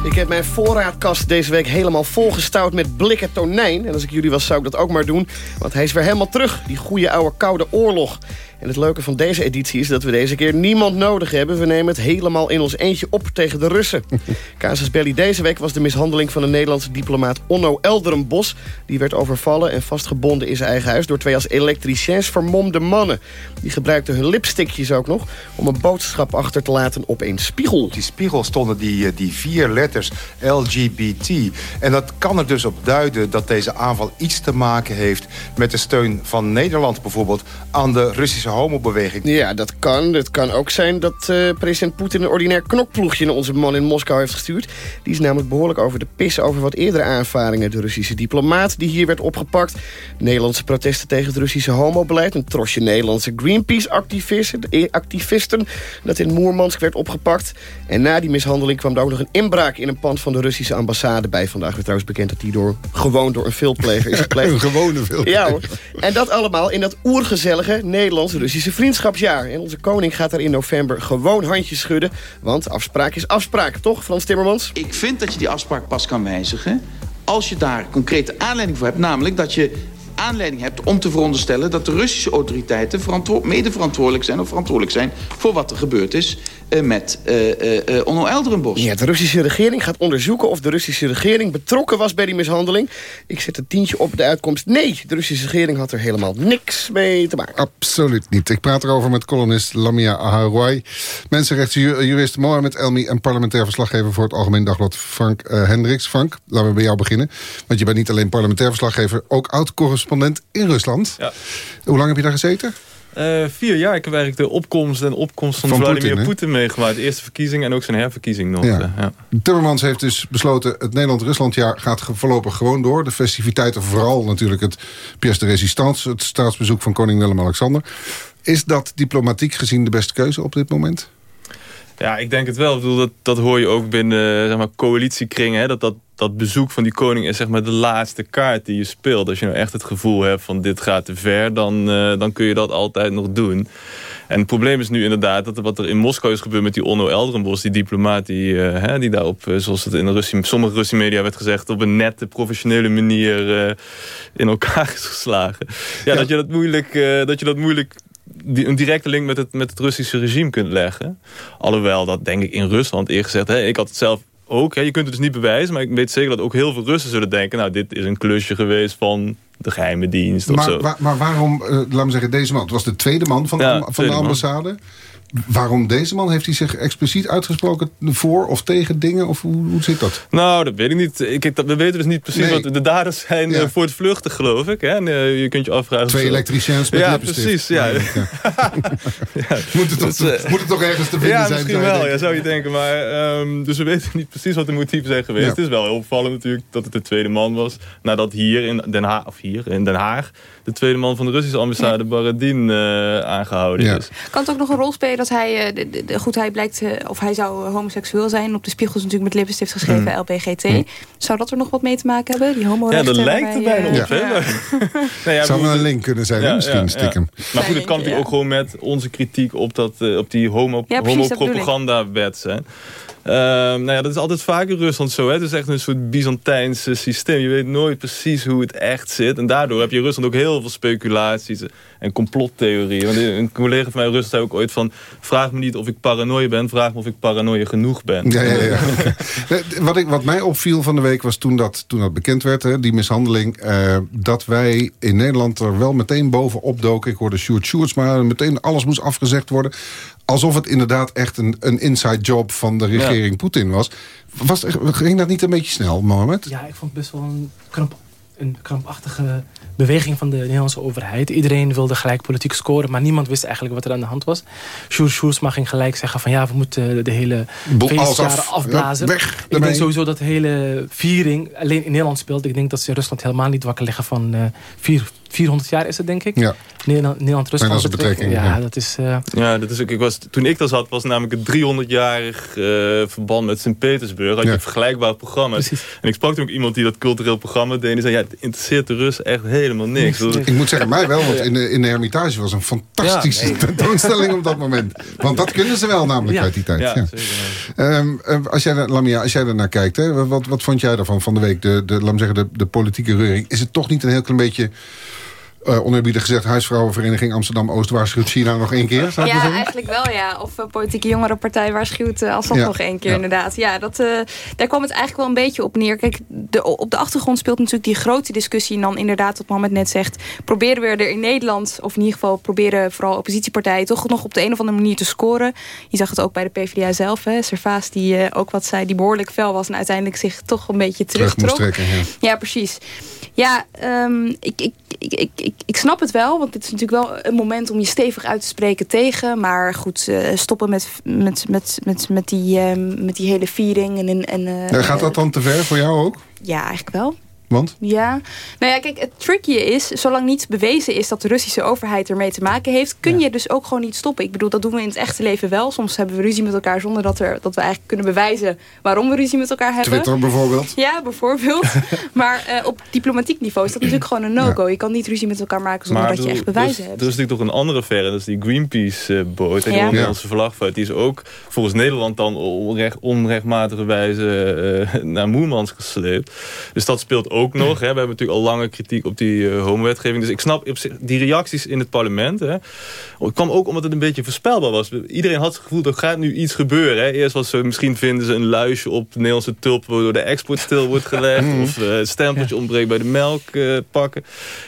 Ik heb mijn voorraadkast deze week helemaal volgestouwd met blikken tonijn. En als ik jullie was, zou ik dat ook maar doen. Want hij is weer helemaal terug, die goede oude koude oorlog. En het leuke van deze editie is dat we deze keer niemand nodig hebben. We nemen het helemaal in ons eentje op tegen de Russen. Casus Belli deze week was de mishandeling van de Nederlandse diplomaat Onno Elderenbos. Die werd overvallen en vastgebonden in zijn eigen huis... door twee als elektriciens vermomde mannen. Die gebruikten hun lipstickjes ook nog... om een boodschap achter te laten op een spiegel. die spiegel stonden die, eh, die vier letters LGBT. En dat kan er dus op duiden dat deze aanval iets te maken heeft... met de steun van Nederland bijvoorbeeld aan de Russische homobeweging. Ja, dat kan. Het kan ook zijn dat uh, president Poetin een ordinair knokploegje... naar onze man in Moskou heeft gestuurd. Die is namelijk behoorlijk over de pis over wat eerdere aanvaringen. De Russische diplomaat die hier werd opgepakt. Nederlandse protesten tegen het Russische homobeleid. Een trosje Nederlandse Greenpeace-activisten eh, activisten, dat in Moermansk werd opgepakt. En na die mishandeling kwam er ook nog een inbraak... in een pand van de Russische ambassade bij. Vandaag werd trouwens bekend dat die door, gewoon door een veelpleger is gepleegd. een gewone veelpleger. Ja hoor. En dat allemaal in dat oergezellige Nederlands Russische vriendschapsjaar. En onze koning gaat er in november gewoon handjes schudden. Want afspraak is afspraak, toch Frans Timmermans? Ik vind dat je die afspraak pas kan wijzigen... als je daar concrete aanleiding voor hebt. Namelijk dat je aanleiding hebt om te veronderstellen... dat de Russische autoriteiten mede verantwoordelijk zijn... of verantwoordelijk zijn voor wat er gebeurd is met uh, uh, Onno Elderenbos. Ja, de Russische regering gaat onderzoeken of de Russische regering betrokken was bij die mishandeling. Ik zet een tientje op de uitkomst. Nee, de Russische regering had er helemaal niks mee te maken. Absoluut niet. Ik praat erover met columnist Lamia Aharouai, mensenrechtenjurist Mohamed Elmi en parlementair verslaggever voor het Algemeen Dagblad Frank Hendricks. Frank, laten we bij jou beginnen. Want je bent niet alleen parlementair verslaggever, ook oud-correspondent in Rusland. Ja. Hoe lang heb je daar gezeten? Uh, vier jaar. Ik heb eigenlijk de opkomst en opkomst van, van Vladimir Poetin meegemaakt. De eerste verkiezing en ook zijn herverkiezing nog. Ja. ja. Timmermans heeft dus besloten... het Nederland-Ruslandjaar gaat voorlopig gewoon door. De festiviteiten, vooral natuurlijk het pièce de résistance... het staatsbezoek van koning Willem-Alexander. Is dat diplomatiek gezien de beste keuze op dit moment? Ja, ik denk het wel. Ik bedoel, dat, dat hoor je ook binnen zeg maar, coalitiekringen. Hè? Dat, dat, dat bezoek van die koning is zeg maar de laatste kaart die je speelt. Als je nou echt het gevoel hebt van dit gaat te ver... dan, uh, dan kun je dat altijd nog doen. En het probleem is nu inderdaad dat wat er in Moskou is gebeurd... met die Onno Elderenbos, die diplomaat die, uh, hè, die daarop... Uh, zoals het in de Russie, sommige Russische media werd gezegd... op een nette, professionele manier in elkaar is geslagen. Ja, ja. Dat, je dat, moeilijk, dat je dat moeilijk die, een directe link met het, met het Russische regime kunt leggen. Alhoewel dat denk ik in Rusland eerlijk gezegd... Hè, ik had het zelf ook, hè, je kunt het dus niet bewijzen... maar ik weet zeker dat ook heel veel Russen zullen denken... nou, dit is een klusje geweest van de geheime dienst of Maar, zo. maar waarom, eh, laat me zeggen, deze man? Het was de tweede man van de, Ja, am- van de man. Waarom deze man? Heeft hij zich expliciet uitgesproken voor of tegen dingen? Of hoe, hoe zit dat? Nou, dat weet ik niet. Ik, dat- we weten dus niet precies Nee. wat de daders zijn eh, voor het vluchten, geloof ik. Hè? En, eh, je kunt je afvragen... Twee elektriciens met Ja, precies. Ja. Nee, Moet het, toch, Dus, eh, moet het toch ergens te vinden ja, zijn? misschien zou wel, ja, zou je denken. Maar, ehm, dus we weten niet precies wat de motieven zijn geweest. Ja. Het is wel heel opvallend natuurlijk dat het de tweede man was. Nadat hier in Den Haag, of hier in Den Haag... de tweede man van de Russische ambassade, Baradin, eh, aangehouden is. Kan het ook nog een rol spelen dat hij, eh, de, de- de- goed, hij blijkt, eh, of hij zou homoseksueel zijn. Op de spiegels natuurlijk met lippenstift geschreven, Mm. LPGT. Mm. Zou dat er nog wat mee te maken hebben? Die homo Ja, dat lijkt er bijna op. hè? Ja. Nou ja, Zou wel een link kunnen zijn, misschien, stiekem. Maar goed, het kan natuurlijk ook gewoon met onze kritiek op, dat, op die homo, homopropaganda-wet zijn. Ehm, nou ja, dat is altijd vaak in Rusland zo. Hè? Het is echt een soort Byzantijnse systeem. Je weet nooit precies hoe het echt zit. En daardoor heb je in Rusland ook heel veel speculaties en complottheorieën. Want een collega van mij in Rusland zei ook ooit van... vraag me niet of ik paranoia ben, vraag me of ik paranoia genoeg ben. Ja, ja, ja. Wat, ik, wat mij opviel van de week was toen dat, toen dat bekend werd, hè, die mishandeling... eh, dat wij in Nederland er wel meteen bovenop doken. Ik hoorde Sjoerd Sjoerds, maar meteen alles moest afgezegd worden. Alsof het inderdaad echt een, een inside job van de regering Poetin was. was. Ging dat niet een beetje snel, Mohammed? Ja, ik vond het best wel een, kramp, een krampachtige beweging van de Nederlandse overheid. Iedereen wilde gelijk politiek scoren, maar niemand wist eigenlijk wat er aan de hand was. Sjoerd Sjoerdsma ging gelijk zeggen van ja, we moeten de hele feestjaren af. afblazen. Ja, weg ik denk sowieso dat de hele viering alleen in Nederland speelt. Ik denk dat ze Rusland helemaal niet wakker liggen van eh, vier, 400 jaar is het denk ik. Ja. Nederland- Nederland-Rusland. Nederlandse betrekking. betrekking, Ja, ja. dat is... eh, Ja, dat is ook, ik was, toen ik daar zat was namelijk het 300-jarig eh, verband met Sint-Petersburg. Had je Ja. een vergelijkbaar programma. En ik sprak toen ook iemand die dat cultureel programma deed. En die zei, ja, het interesseert de Russen echt helemaal niks. Dat- Ik moet zeggen, mij wel, want in de, in de Hermitage was een fantastische Ja, nee. tentoonstelling op dat moment. Want dat kunnen ze wel namelijk Ja. uit die tijd. Ja, Ja. zeker, Ehm, eh, als jij, daar- Lamia, als jij er naar kijkt, hè, wat, wat vond jij daarvan van de week? De, de, laat me zeggen, de, de politieke reuring. Is het toch niet een heel klein beetje... eh oneerbiedig gezegd, Huisvrouwenvereniging Amsterdam-Oost waarschuwt China nog één keer? Zou Ja, zeggen? eigenlijk wel ja. Of een politieke jongerenpartij waarschuwt uh, als dat Ja. nog één keer Ja. inderdaad. Ja, dat, uh, daar kwam het eigenlijk wel een beetje op neer. Kijk, de, op de achtergrond speelt natuurlijk die grote discussie. En dan inderdaad, wat Mohammed net zegt... proberen we er in Nederland, of in ieder geval proberen vooral oppositiepartijen... toch nog op de een of andere manier te scoren. Je zag het ook bij de PvdA zelf. Hè. Servaas die uh, ook wat zei, die behoorlijk fel was... en uiteindelijk zich toch een beetje Terug moest terugtrok. trekken, ja. Ja, precies. Ja, um, ik, ik, ik, ik, ik, snap het wel. Want dit is natuurlijk wel een moment om je stevig uit te spreken tegen. Maar goed, uh, stoppen met, met, met, met, met, die, uh, met die hele viering. En, en, uh, ja, gaat dat dan te ver voor jou ook? Ja, eigenlijk wel. Want? Ja. Nou ja, kijk, het tricky is... zolang niet bewezen is dat de Russische overheid ermee te maken heeft... kun je dus ook gewoon niet stoppen. Ik bedoel, dat doen we in het echte leven wel. Soms hebben we ruzie met elkaar zonder dat, er, dat we eigenlijk kunnen bewijzen... waarom we ruzie met elkaar hebben. Twitter bijvoorbeeld? Ja, bijvoorbeeld. maar uh, op diplomatiek niveau is dat natuurlijk gewoon een no-go. Ja. Je kan niet ruzie met elkaar maken zonder maar dat je echt bewijzen hebt. Er is natuurlijk toch een andere verre. Dat is die Greenpeace-boot. En die Ja. Nederlandse vlag Die is ook volgens Nederland dan onrecht, onrechtmatige wijze uh, naar Moermans gesleept. Dus dat speelt ook nog. Hè. We hebben natuurlijk al lange kritiek op die uh, homowetgeving. Dus ik snap op zich die reacties in het parlement. Hè. Het kwam ook omdat het een beetje voorspelbaar was. Iedereen had het gevoel, er gaat nu iets gebeuren. Hè. Eerst was ze, misschien vinden ze een luisje op de Nederlandse tulp... waardoor de export stil wordt gelegd. of uh, het stempeltje ontbreekt bij de melkpakken.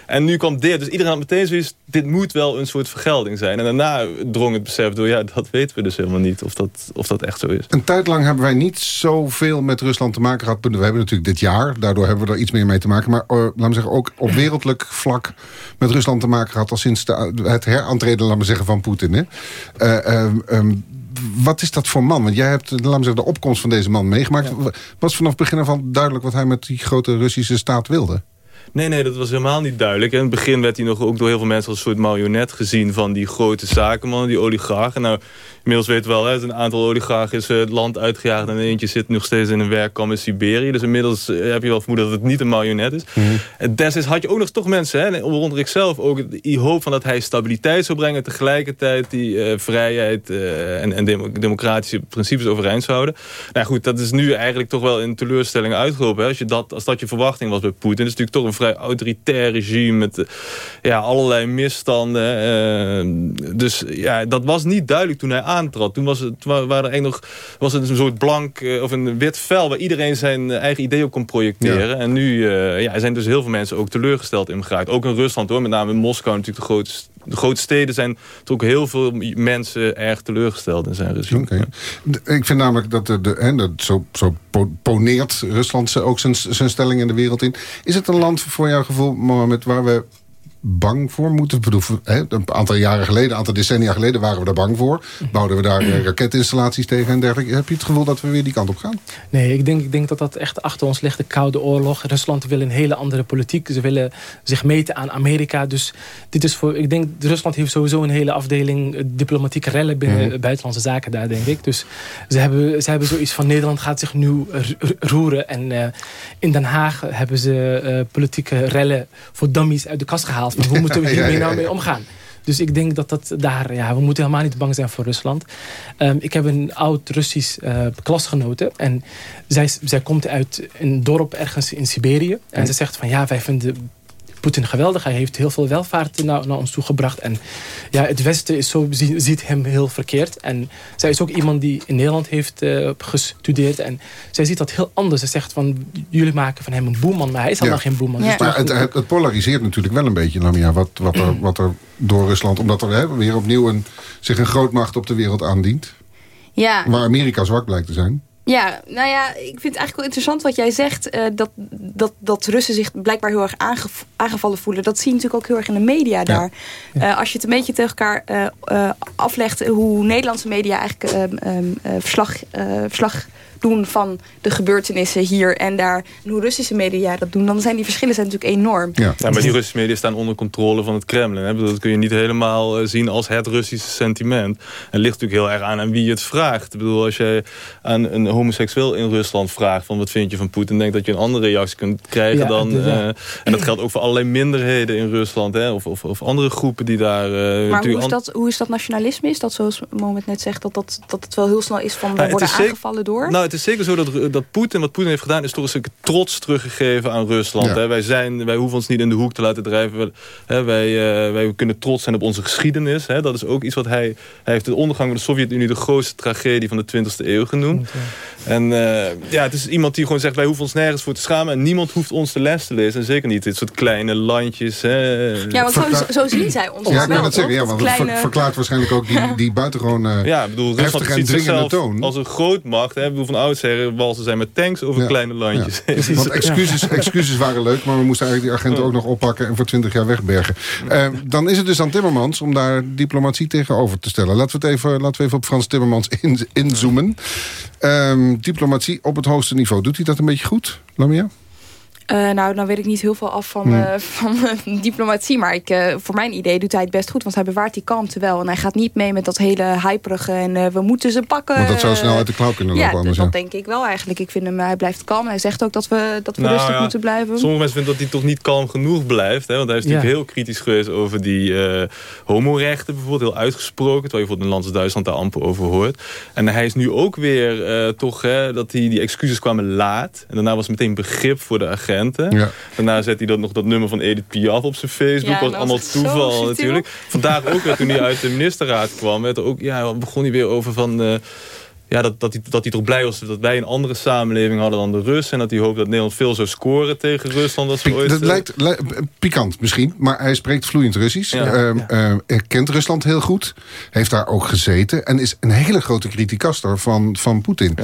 en nu kwam dit. Dus iedereen had meteen zoiets... dit moet wel een soort vergelding zijn. En daarna drong het besef door... ja, dat weten we dus helemaal niet of dat, of dat echt zo is. Een tijd lang hebben wij niet zoveel met Rusland te maken gehad. We hebben natuurlijk dit jaar, daardoor hebben we er iets meer mee te maken. Maar uh, laten we zeggen, ook op wereldlijk vlak met Rusland te maken gehad... al sinds de, het herantreden, laten we zeggen, van Poetin. Hè? Uh, um, um, wat is dat voor man? Want jij hebt laten we zeggen, de opkomst van deze man meegemaakt. Ja. Was vanaf het begin af aan duidelijk wat hij met die grote Russische staat wilde? Nee, nee, dat was helemaal niet duidelijk. In het begin werd hij nog ook door heel veel mensen als een soort marionet gezien van die grote zakenmannen, die oligarchen. Nou, inmiddels weten we wel, hè, een aantal oligarchen is het land uitgejaagd... en eentje zit nog steeds in een werkkamp in Siberië. Dus inmiddels heb je wel vermoeden dat het niet een marionet is. Mm -hmm. Destijds had je ook nog toch mensen, hè, ik zelf ook... die hoop van dat hij stabiliteit zou brengen... tegelijkertijd die vrijheid en, en democratische principes overeind zou houden. Nou goed, dat is nu eigenlijk toch wel in teleurstelling uitgelopen. Hè. Als, je dat, als dat je verwachting was bij Poetin. Het is natuurlijk toch een vrij autoritair regime... met ja, allerlei misstanden. dus ja, dat was niet duidelijk toen hij aantrad. Toen was het, waren er nog, was het een soort blank of een wit vel... waar iedereen zijn eigen idee op kon projecteren. En nu ja, zijn dus heel veel mensen ook teleurgesteld in geraakt. Ook in Rusland hoor, met name in Moskou natuurlijk de grootste de grote steden zijn toch ook heel veel mensen erg teleurgesteld in zijn regime. Okay. Ik vind namelijk dat, de, de, hè, dat zo, zo poneert Rusland ook zijn, zijn stelling in de wereld in. Is het een land voor jouw gevoel, Mohammed, waar we bang voor moeten? Bedoel, hè, een aantal jaren geleden, een aantal decennia geleden waren we daar bang voor. Bouwden we daar eh, raketinstallaties tegen en dergelijke. Heb je het gevoel dat we weer die kant op gaan? Nee, ik denk, ik denk dat dat echt achter ons ligt. De Koude Oorlog. Rusland wil een hele andere politiek. Ze willen zich meten aan Amerika. Dus dit is voor, ik denk, Rusland heeft sowieso een hele afdeling eh, diplomatieke rellen binnen Mhm. buitenlandse zaken daar, denk ik. Dus ze hebben, ze hebben zoiets van Nederland gaat zich nu ro- roeren. En eh, in Den Haag hebben ze politieke rellen voor dummies uit de kast gehaald. Van hoe moeten we hiermee ja, nou mee omgaan? Dus ik denk dat dat daar, ja, we moeten helemaal niet bang zijn voor Rusland. Ehm, ik heb een oud Russisch eh, klasgenote. En zij, zij komt uit een dorp ergens in Siberië. En ze zegt van ja, wij vinden Poetin geweldig. Hij heeft heel veel welvaart naar, naar ons toegebracht. En ja, het Westen is zo, zie- ziet hem heel verkeerd. En zij is ook iemand die in Nederland heeft eh, gestudeerd. En zij ziet dat heel anders. Ze zegt van, jullie maken van hem een boeman. Maar hij is helemaal geen boeman. Dus Maar het, het, het polariseert natuurlijk wel een beetje, Lamia, wat, wat, er, wat er door Rusland... omdat er hè, weer opnieuw een, zich een grootmacht op de wereld aandient. Ja, Waar Amerika zwak blijkt te zijn. Ja, nou ja, ik vind het eigenlijk wel interessant wat jij zegt. eh, dat, dat, dat Russen zich blijkbaar heel erg aangev- aangevallen voelen. Dat zie je natuurlijk ook heel erg in de media daar. Eh, als je het een beetje tegen elkaar eh, aflegt... hoe Nederlandse media eigenlijk ehm, ehm, eh, verslag, verslag doen van de gebeurtenissen hier en daar... en hoe Russische media dat doen... dan zijn die verschillen zijn natuurlijk enorm. Ja. maar die Russische media staan onder controle van het Kremlin. Hè? Dat kun je niet helemaal eh, zien als het Russische sentiment. En het ligt natuurlijk heel erg aan aan wie je het vraagt. Ik bedoel, als je aan een homoseksueel in Rusland vraagt... van wat vind je van Poetin, denk dat je een andere reactie kunt krijgen Ja, dan... ja. eh, en dat geldt ook voor allerlei minderheden in Rusland. Hè? Of, of, of andere groepen die daar... eh, Maar hoe is, dat, hoe is dat nationalisme? Is dat zoals Moment net zegt... dat, dat, dat het wel heel snel is van... we het worden aangevallen door? Nou, het is zeker zo dat, dat Poetin, wat Poetin heeft gedaan... is toch een stuk trots teruggegeven aan Rusland. Ja. Hè? Wij, zijn, wij hoeven ons niet in de hoek te laten drijven. Hè? Wij, eh, wij kunnen trots zijn op onze geschiedenis. Hè? Dat is ook iets wat hij... Hij heeft de ondergang van de Sovjet-Unie... de grootste tragedie van de 20e eeuw genoemd. En eh, ja, het is iemand die gewoon zegt... wij hoeven ons nergens voor te schamen... en niemand hoeft ons de les te lezen. En zeker niet dit soort kleine landjes. Hè? Ja, want zo, zo zien zij ons Ja, ik wel, wil dat zeggen. Ja, want Dat het verklaart waarschijnlijk ook die, die buitengewoon eh Ja, ik bedoel, Rusland heftige en ziet dringende zichzelf toon. als een grootmacht. Hè? Ik bedoel, van oudsher walsen zijn met tanks over kleine landjes. Want excuses, excuses waren leuk, maar we moesten eigenlijk die agenten ook nog oppakken en voor 20 jaar wegbergen. Eh, dan is het dus aan Timmermans om daar diplomatie tegenover te stellen. Laten we, het even, laten we even op Frans Timmermans in, inzoomen. Ehm, diplomatie op het hoogste niveau. Doet hij dat een beetje goed, Lamia? Eh, nou, dan weet ik niet heel veel af van, eh, van diplomatie. Maar ik, eh, voor mijn idee doet hij het best goed. Want hij bewaart die kalmte wel. En hij gaat niet mee met dat hele hyperige. En eh, we moeten ze pakken. Want dat zou snel uit de klauw kunnen Ja, lopen dat, anders. dat ja. denk ik wel eigenlijk. Ik vind hem, hij blijft kalm. Hij zegt ook dat we, dat we Nou rustig ja, moeten blijven. Sommige mensen vinden dat hij toch niet kalm genoeg blijft. Hè? Want hij is natuurlijk Ja. heel kritisch geweest over die eh homorechten bijvoorbeeld. Heel uitgesproken. Terwijl je bijvoorbeeld in land als Duitsland daar amper over hoort. En hij is nu ook weer eh, toch hè, dat hij die excuses kwamen laat. En daarna was meteen begrip voor de Ja. Daarna zet hij dat nog dat nummer van Edith Piaf op zijn Facebook. Ja, was dat allemaal was toeval natuurlijk. Vandaag ook weer toen hij uit de ministerraad kwam. Werd er ook, ja, begon hij weer over van... eh, ja, dat, dat, hij, dat hij toch blij was dat wij een andere samenleving hadden dan de Russen. En dat hij hoopt dat Nederland veel zou scoren tegen Rusland. Als we ooit, Dat eh, lijkt li- pikant misschien, maar hij spreekt vloeiend Russisch. Ja. Ehm, hij kent Rusland heel goed. Heeft daar ook gezeten. En is een hele grote criticaster van, van Poetin.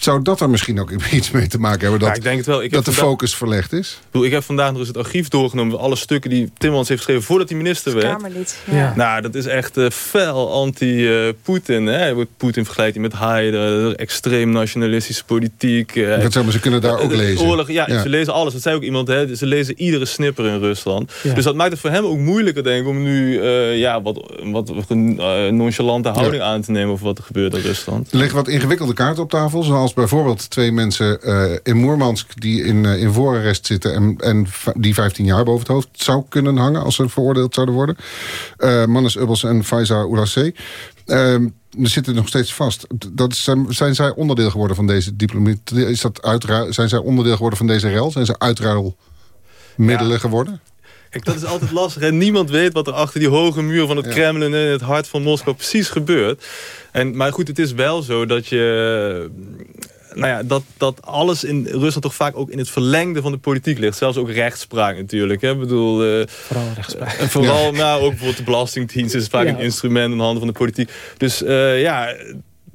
Zou dat er misschien ook iets mee te maken hebben? Dat, Ja, ik denk het wel. Ik dat heb de vandaag- focus verlegd is? Ik bedoel, Ik heb vandaag nog eens het archief doorgenomen... alle stukken die Timmermans heeft geschreven voordat hij minister werd. Kamerlid. Ja. Ja. Nou, dat is echt eh, fel anti-Poetin. wordt Poetin vergelijkt hij met Haider, extreem nationalistische politiek. eh, Ik zeg maar, ze kunnen daar ook de lezen. Oorlog, ja, Ja. ze lezen alles. Dat zei ook iemand, hè, ze lezen iedere snipper in Rusland. Ja. Dus dat maakt het voor hem ook moeilijker, denk ik... om nu eh, ja, wat, wat eh, nonchalante houding aan te nemen... over wat er gebeurt in Rusland. Er liggen wat ingewikkelde kaarten op tafel. Zoals bijvoorbeeld twee mensen eh, in Moermansk... die in, eh, in voorarrest zitten en, en die 15 jaar boven het hoofd zou kunnen hangen... als ze veroordeeld zouden worden. Eh Mannes Ubbels en Faiza Oulassé. Ehm ze zitten nog steeds vast. Dat zijn, zijn zij onderdeel geworden van deze diplomatie? Is dat zijn zij onderdeel geworden van deze rel? Zijn ze uitruilmiddelen geworden? Kijk, dat is altijd lastig. En niemand weet wat er achter die hoge muur van het Kremlin... en het hart van Moskou precies gebeurt. En, maar goed, het is wel zo dat je... Nou ja, dat, dat alles in Rusland toch vaak ook in het verlengde van de politiek ligt. Zelfs ook rechtspraak natuurlijk. Hè. Ik bedoel, eh, Vooral rechtspraak. en vooral, nou, ook bijvoorbeeld de Belastingdienst is vaak Ja. een instrument in de handen van de politiek. Dus eh, ja,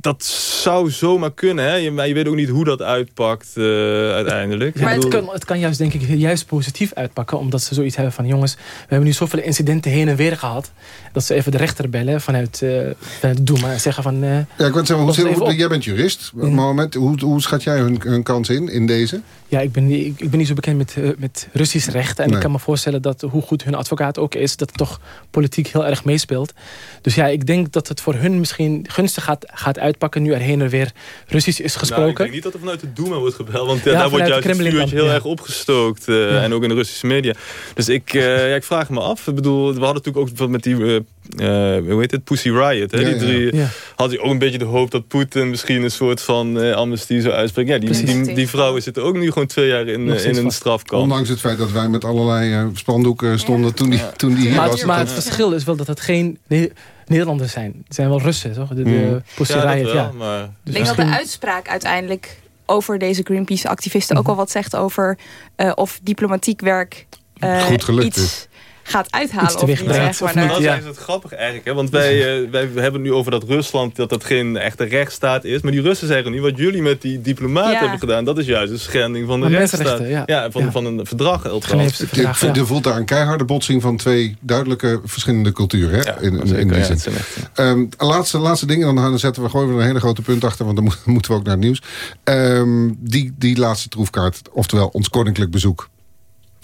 dat zou zomaar kunnen. Hè? Je, maar je weet ook niet hoe dat uitpakt eh, uiteindelijk. Ik het, kan, het kan juist denk ik juist positief uitpakken. Omdat ze zoiets hebben van jongens, we hebben nu zoveel incidenten heen en weer gehad. Dat ze even de rechter bellen vanuit, eh vanuit en zeggen van... eh, Ja, ik wil zeggen, hoe, op. jij bent jurist. Moment, hoe, hoe schat jij hun, hun kans in, in deze? Ja, ik ben, niet- ik, ik ben niet zo bekend met, eh, met Russisch recht. En Nee. ik kan me voorstellen dat hoe goed hun advocaat ook is... dat het toch politiek heel erg meespeelt. Dus ja, ik denk dat het voor hun misschien gunstig gaat, gaat uitpakken... nu er heen en weer Russisch is Nou, ik gesproken. denk niet dat er vanuit de Duma wordt gebeld. Want ja, Ja, daar wordt juist de het Kremlin vuurtje heel ja. erg opgestookt. eh, Ja. En ook in de Russische media. Dus ik, eh, ja, ik vraag me af. Ik bedoel, we hadden natuurlijk ook met die... eh, hoe heet het? Pussy Riot. Hè? Ja, die drie, Ja. Had hij ook een beetje de hoop dat Poetin misschien een soort van eh, amnestie zou uitspreken. Ja, die, Precies. die, die vrouwen zitten ook nu gewoon twee jaar in, eh, in een strafkamp. Ondanks het feit dat wij met allerlei spandoeken stonden toen die, toen die hier Maar, was. het, maar het verschil is wel dat het geen Ne- Nederlanders zijn. Het zijn wel Russen, toch? De, de Hmm. Pussy ja, dat Riot, wel, ja. maar... Dus Ik denk dat de uitspraak uiteindelijk over deze Greenpeace-activisten ook wel wat zegt over eh, of diplomatiek werk eh, Goed gelukt iets is. Gaat uithalen. Iets of niet, zeg maar. of niet, Nou, Dat is het grappig eigenlijk. Hè? Want wij, eh, wij hebben het nu over dat Rusland dat dat geen echte rechtsstaat is. Maar die Russen zeggen niet wat jullie met die diplomaten Ja. hebben gedaan. Dat is juist een schending van de rechtsstaat. ja. van, Ja. van een verdrag. Je, je voelt daar een keiharde botsing van twee duidelijke verschillende culturen. Hè? Ja, in, in, zeker, in die zin. Ehm, laatste, laatste ding, en dan zetten we gewoon weer een hele grote punt achter, want dan moet- moeten we ook naar het nieuws. Ehm, die, die laatste troefkaart, oftewel ons koninklijk bezoek.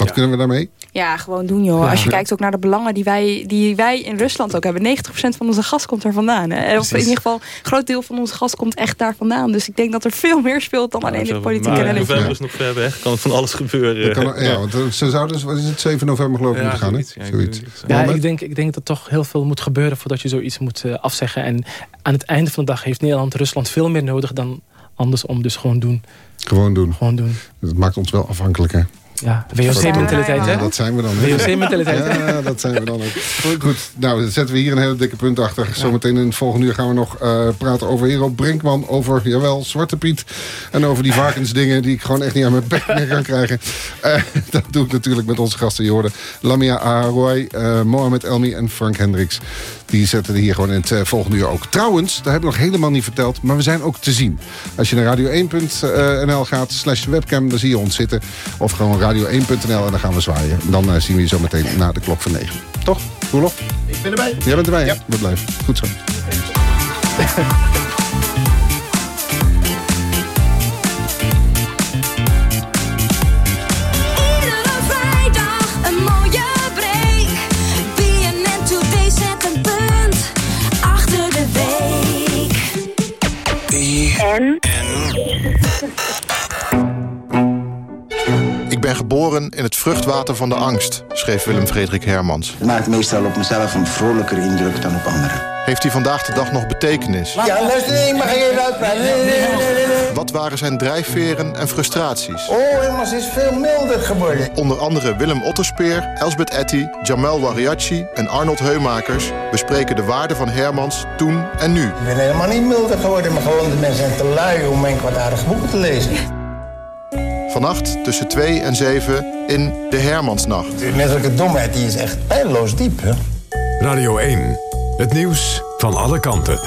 Wat Ja. kunnen we daarmee? Ja, gewoon doen joh. Ja. Als je kijkt ook naar de belangen die wij, die wij in Rusland ook hebben. 90% van onze gas komt daar vandaan. Hè? Of in ieder geval, een groot deel van onze gas komt echt daar vandaan. Dus ik denk dat er veel meer speelt dan alleen de politieke maar relletje. november is nog ver weg. Kan van alles gebeuren. Kan, ja, want eh, ze zouden, dus- wat is het, 7 november geloof ik Ja, moeten gaan, hè? zoiets, ja, ik denk, ik denk dat toch heel veel moet gebeuren voordat je zoiets moet eh, afzeggen. En aan het einde van de dag heeft Nederland Rusland veel meer nodig dan andersom. Dus gewoon doen. Gewoon doen. Gewoon doen. Dat maakt ons wel afhankelijk, hè? Ja, WOC-mentaliteit, hè? Ja, dat zijn we dan. WOC-mentaliteit. Ja, dat zijn we dan ook. Goed, nou, dan zetten we hier een hele dikke punt achter. Zometeen in het volgende uur gaan we nog eh, praten over Hero Brinkman. Over, jawel, Zwarte Piet. En over die varkensdingen die ik gewoon echt niet aan mijn bek meer kan krijgen. Eh, dat doe ik natuurlijk met onze gasten. Je hoorde Lamia Aharoy, eh Mohamed Elmi en Frank Hendricks. Die zetten hier gewoon in het eh, volgende uur ook. Trouwens, dat hebben we nog helemaal niet verteld. Maar we zijn ook te zien. Als je naar radio1.nl gaat, slash webcam, dan zie je ons zitten. Of gewoon radio1.nl en dan gaan we zwaaien. Dan eh, zien we je zo meteen na de klok van 9. Toch? Roelof? Ik ben erbij. Jij bent erbij, ja. Dat blijft. Goed zo. En? Ik ben geboren in het vruchtwater van de angst, schreef Willem Frederik Hermans. Het maakt meestal op mezelf een vrolijkere indruk dan op anderen. Heeft hij vandaag de dag nog betekenis? Ja, luister, ik mag even uitpraten. Nee, nee, nee, nee, nee. Wat waren zijn drijfveren en frustraties? Oh, Hermans is veel milder geworden. Onder andere Willem Otterspeer, Elsbeth Etty, Jamel Wariachi en Arnold Heumakers bespreken de waarde van Hermans toen en nu. Ik ben helemaal niet milder geworden, maar gewoon de mensen zijn te lui om mijn kwaadaardige boeken te lezen. Vannacht tussen 2 en 7 in De Hermansnacht. De menselijke domheid die is echt pijnloos diep, hè? Radio 1. Het nieuws van alle kanten.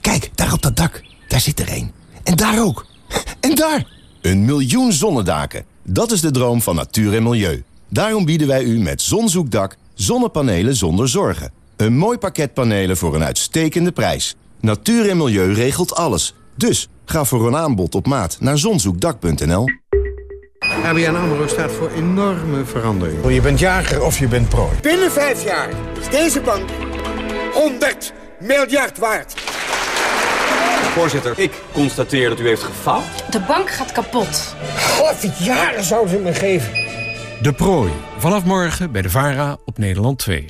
Kijk, daar op dat dak. Daar zit er een. En daar ook. En daar! Een miljoen zonnedaken. Dat is de droom van natuur en milieu. Daarom bieden wij u met Zonzoekdak zonnepanelen zonder zorgen. Een mooi pakket panelen voor een uitstekende prijs. Natuur en milieu regelt alles. Dus ga voor een aanbod op maat naar zonzoekdak.nl. ABN AMRO staat voor enorme verandering. Je bent jager of je bent prooi. Binnen vijf jaar is deze bank 100 miljard waard. Voorzitter, ik constateer dat u heeft gefaald. De bank gaat kapot. God, jaren zouden ze me geven. De prooi. Vanaf morgen bij de VARA op Nederland 2.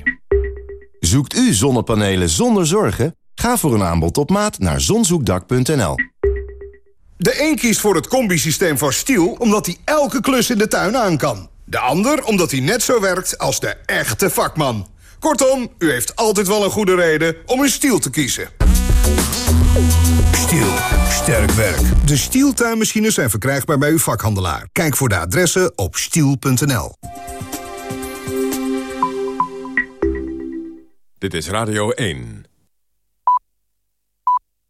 Zoekt u zonnepanelen zonder zorgen? Ga voor een aanbod op maat naar zonzoekdak.nl. De een kiest voor het combisysteem van Stiel omdat hij elke klus in de tuin aan kan. De ander omdat hij net zo werkt als de echte vakman. Kortom, u heeft altijd wel een goede reden om een Stiel te kiezen. Stiel. Sterk werk. De Stiel tuinmachines zijn verkrijgbaar bij uw vakhandelaar. Kijk voor de adressen op stiel.nl. Dit is Radio 1.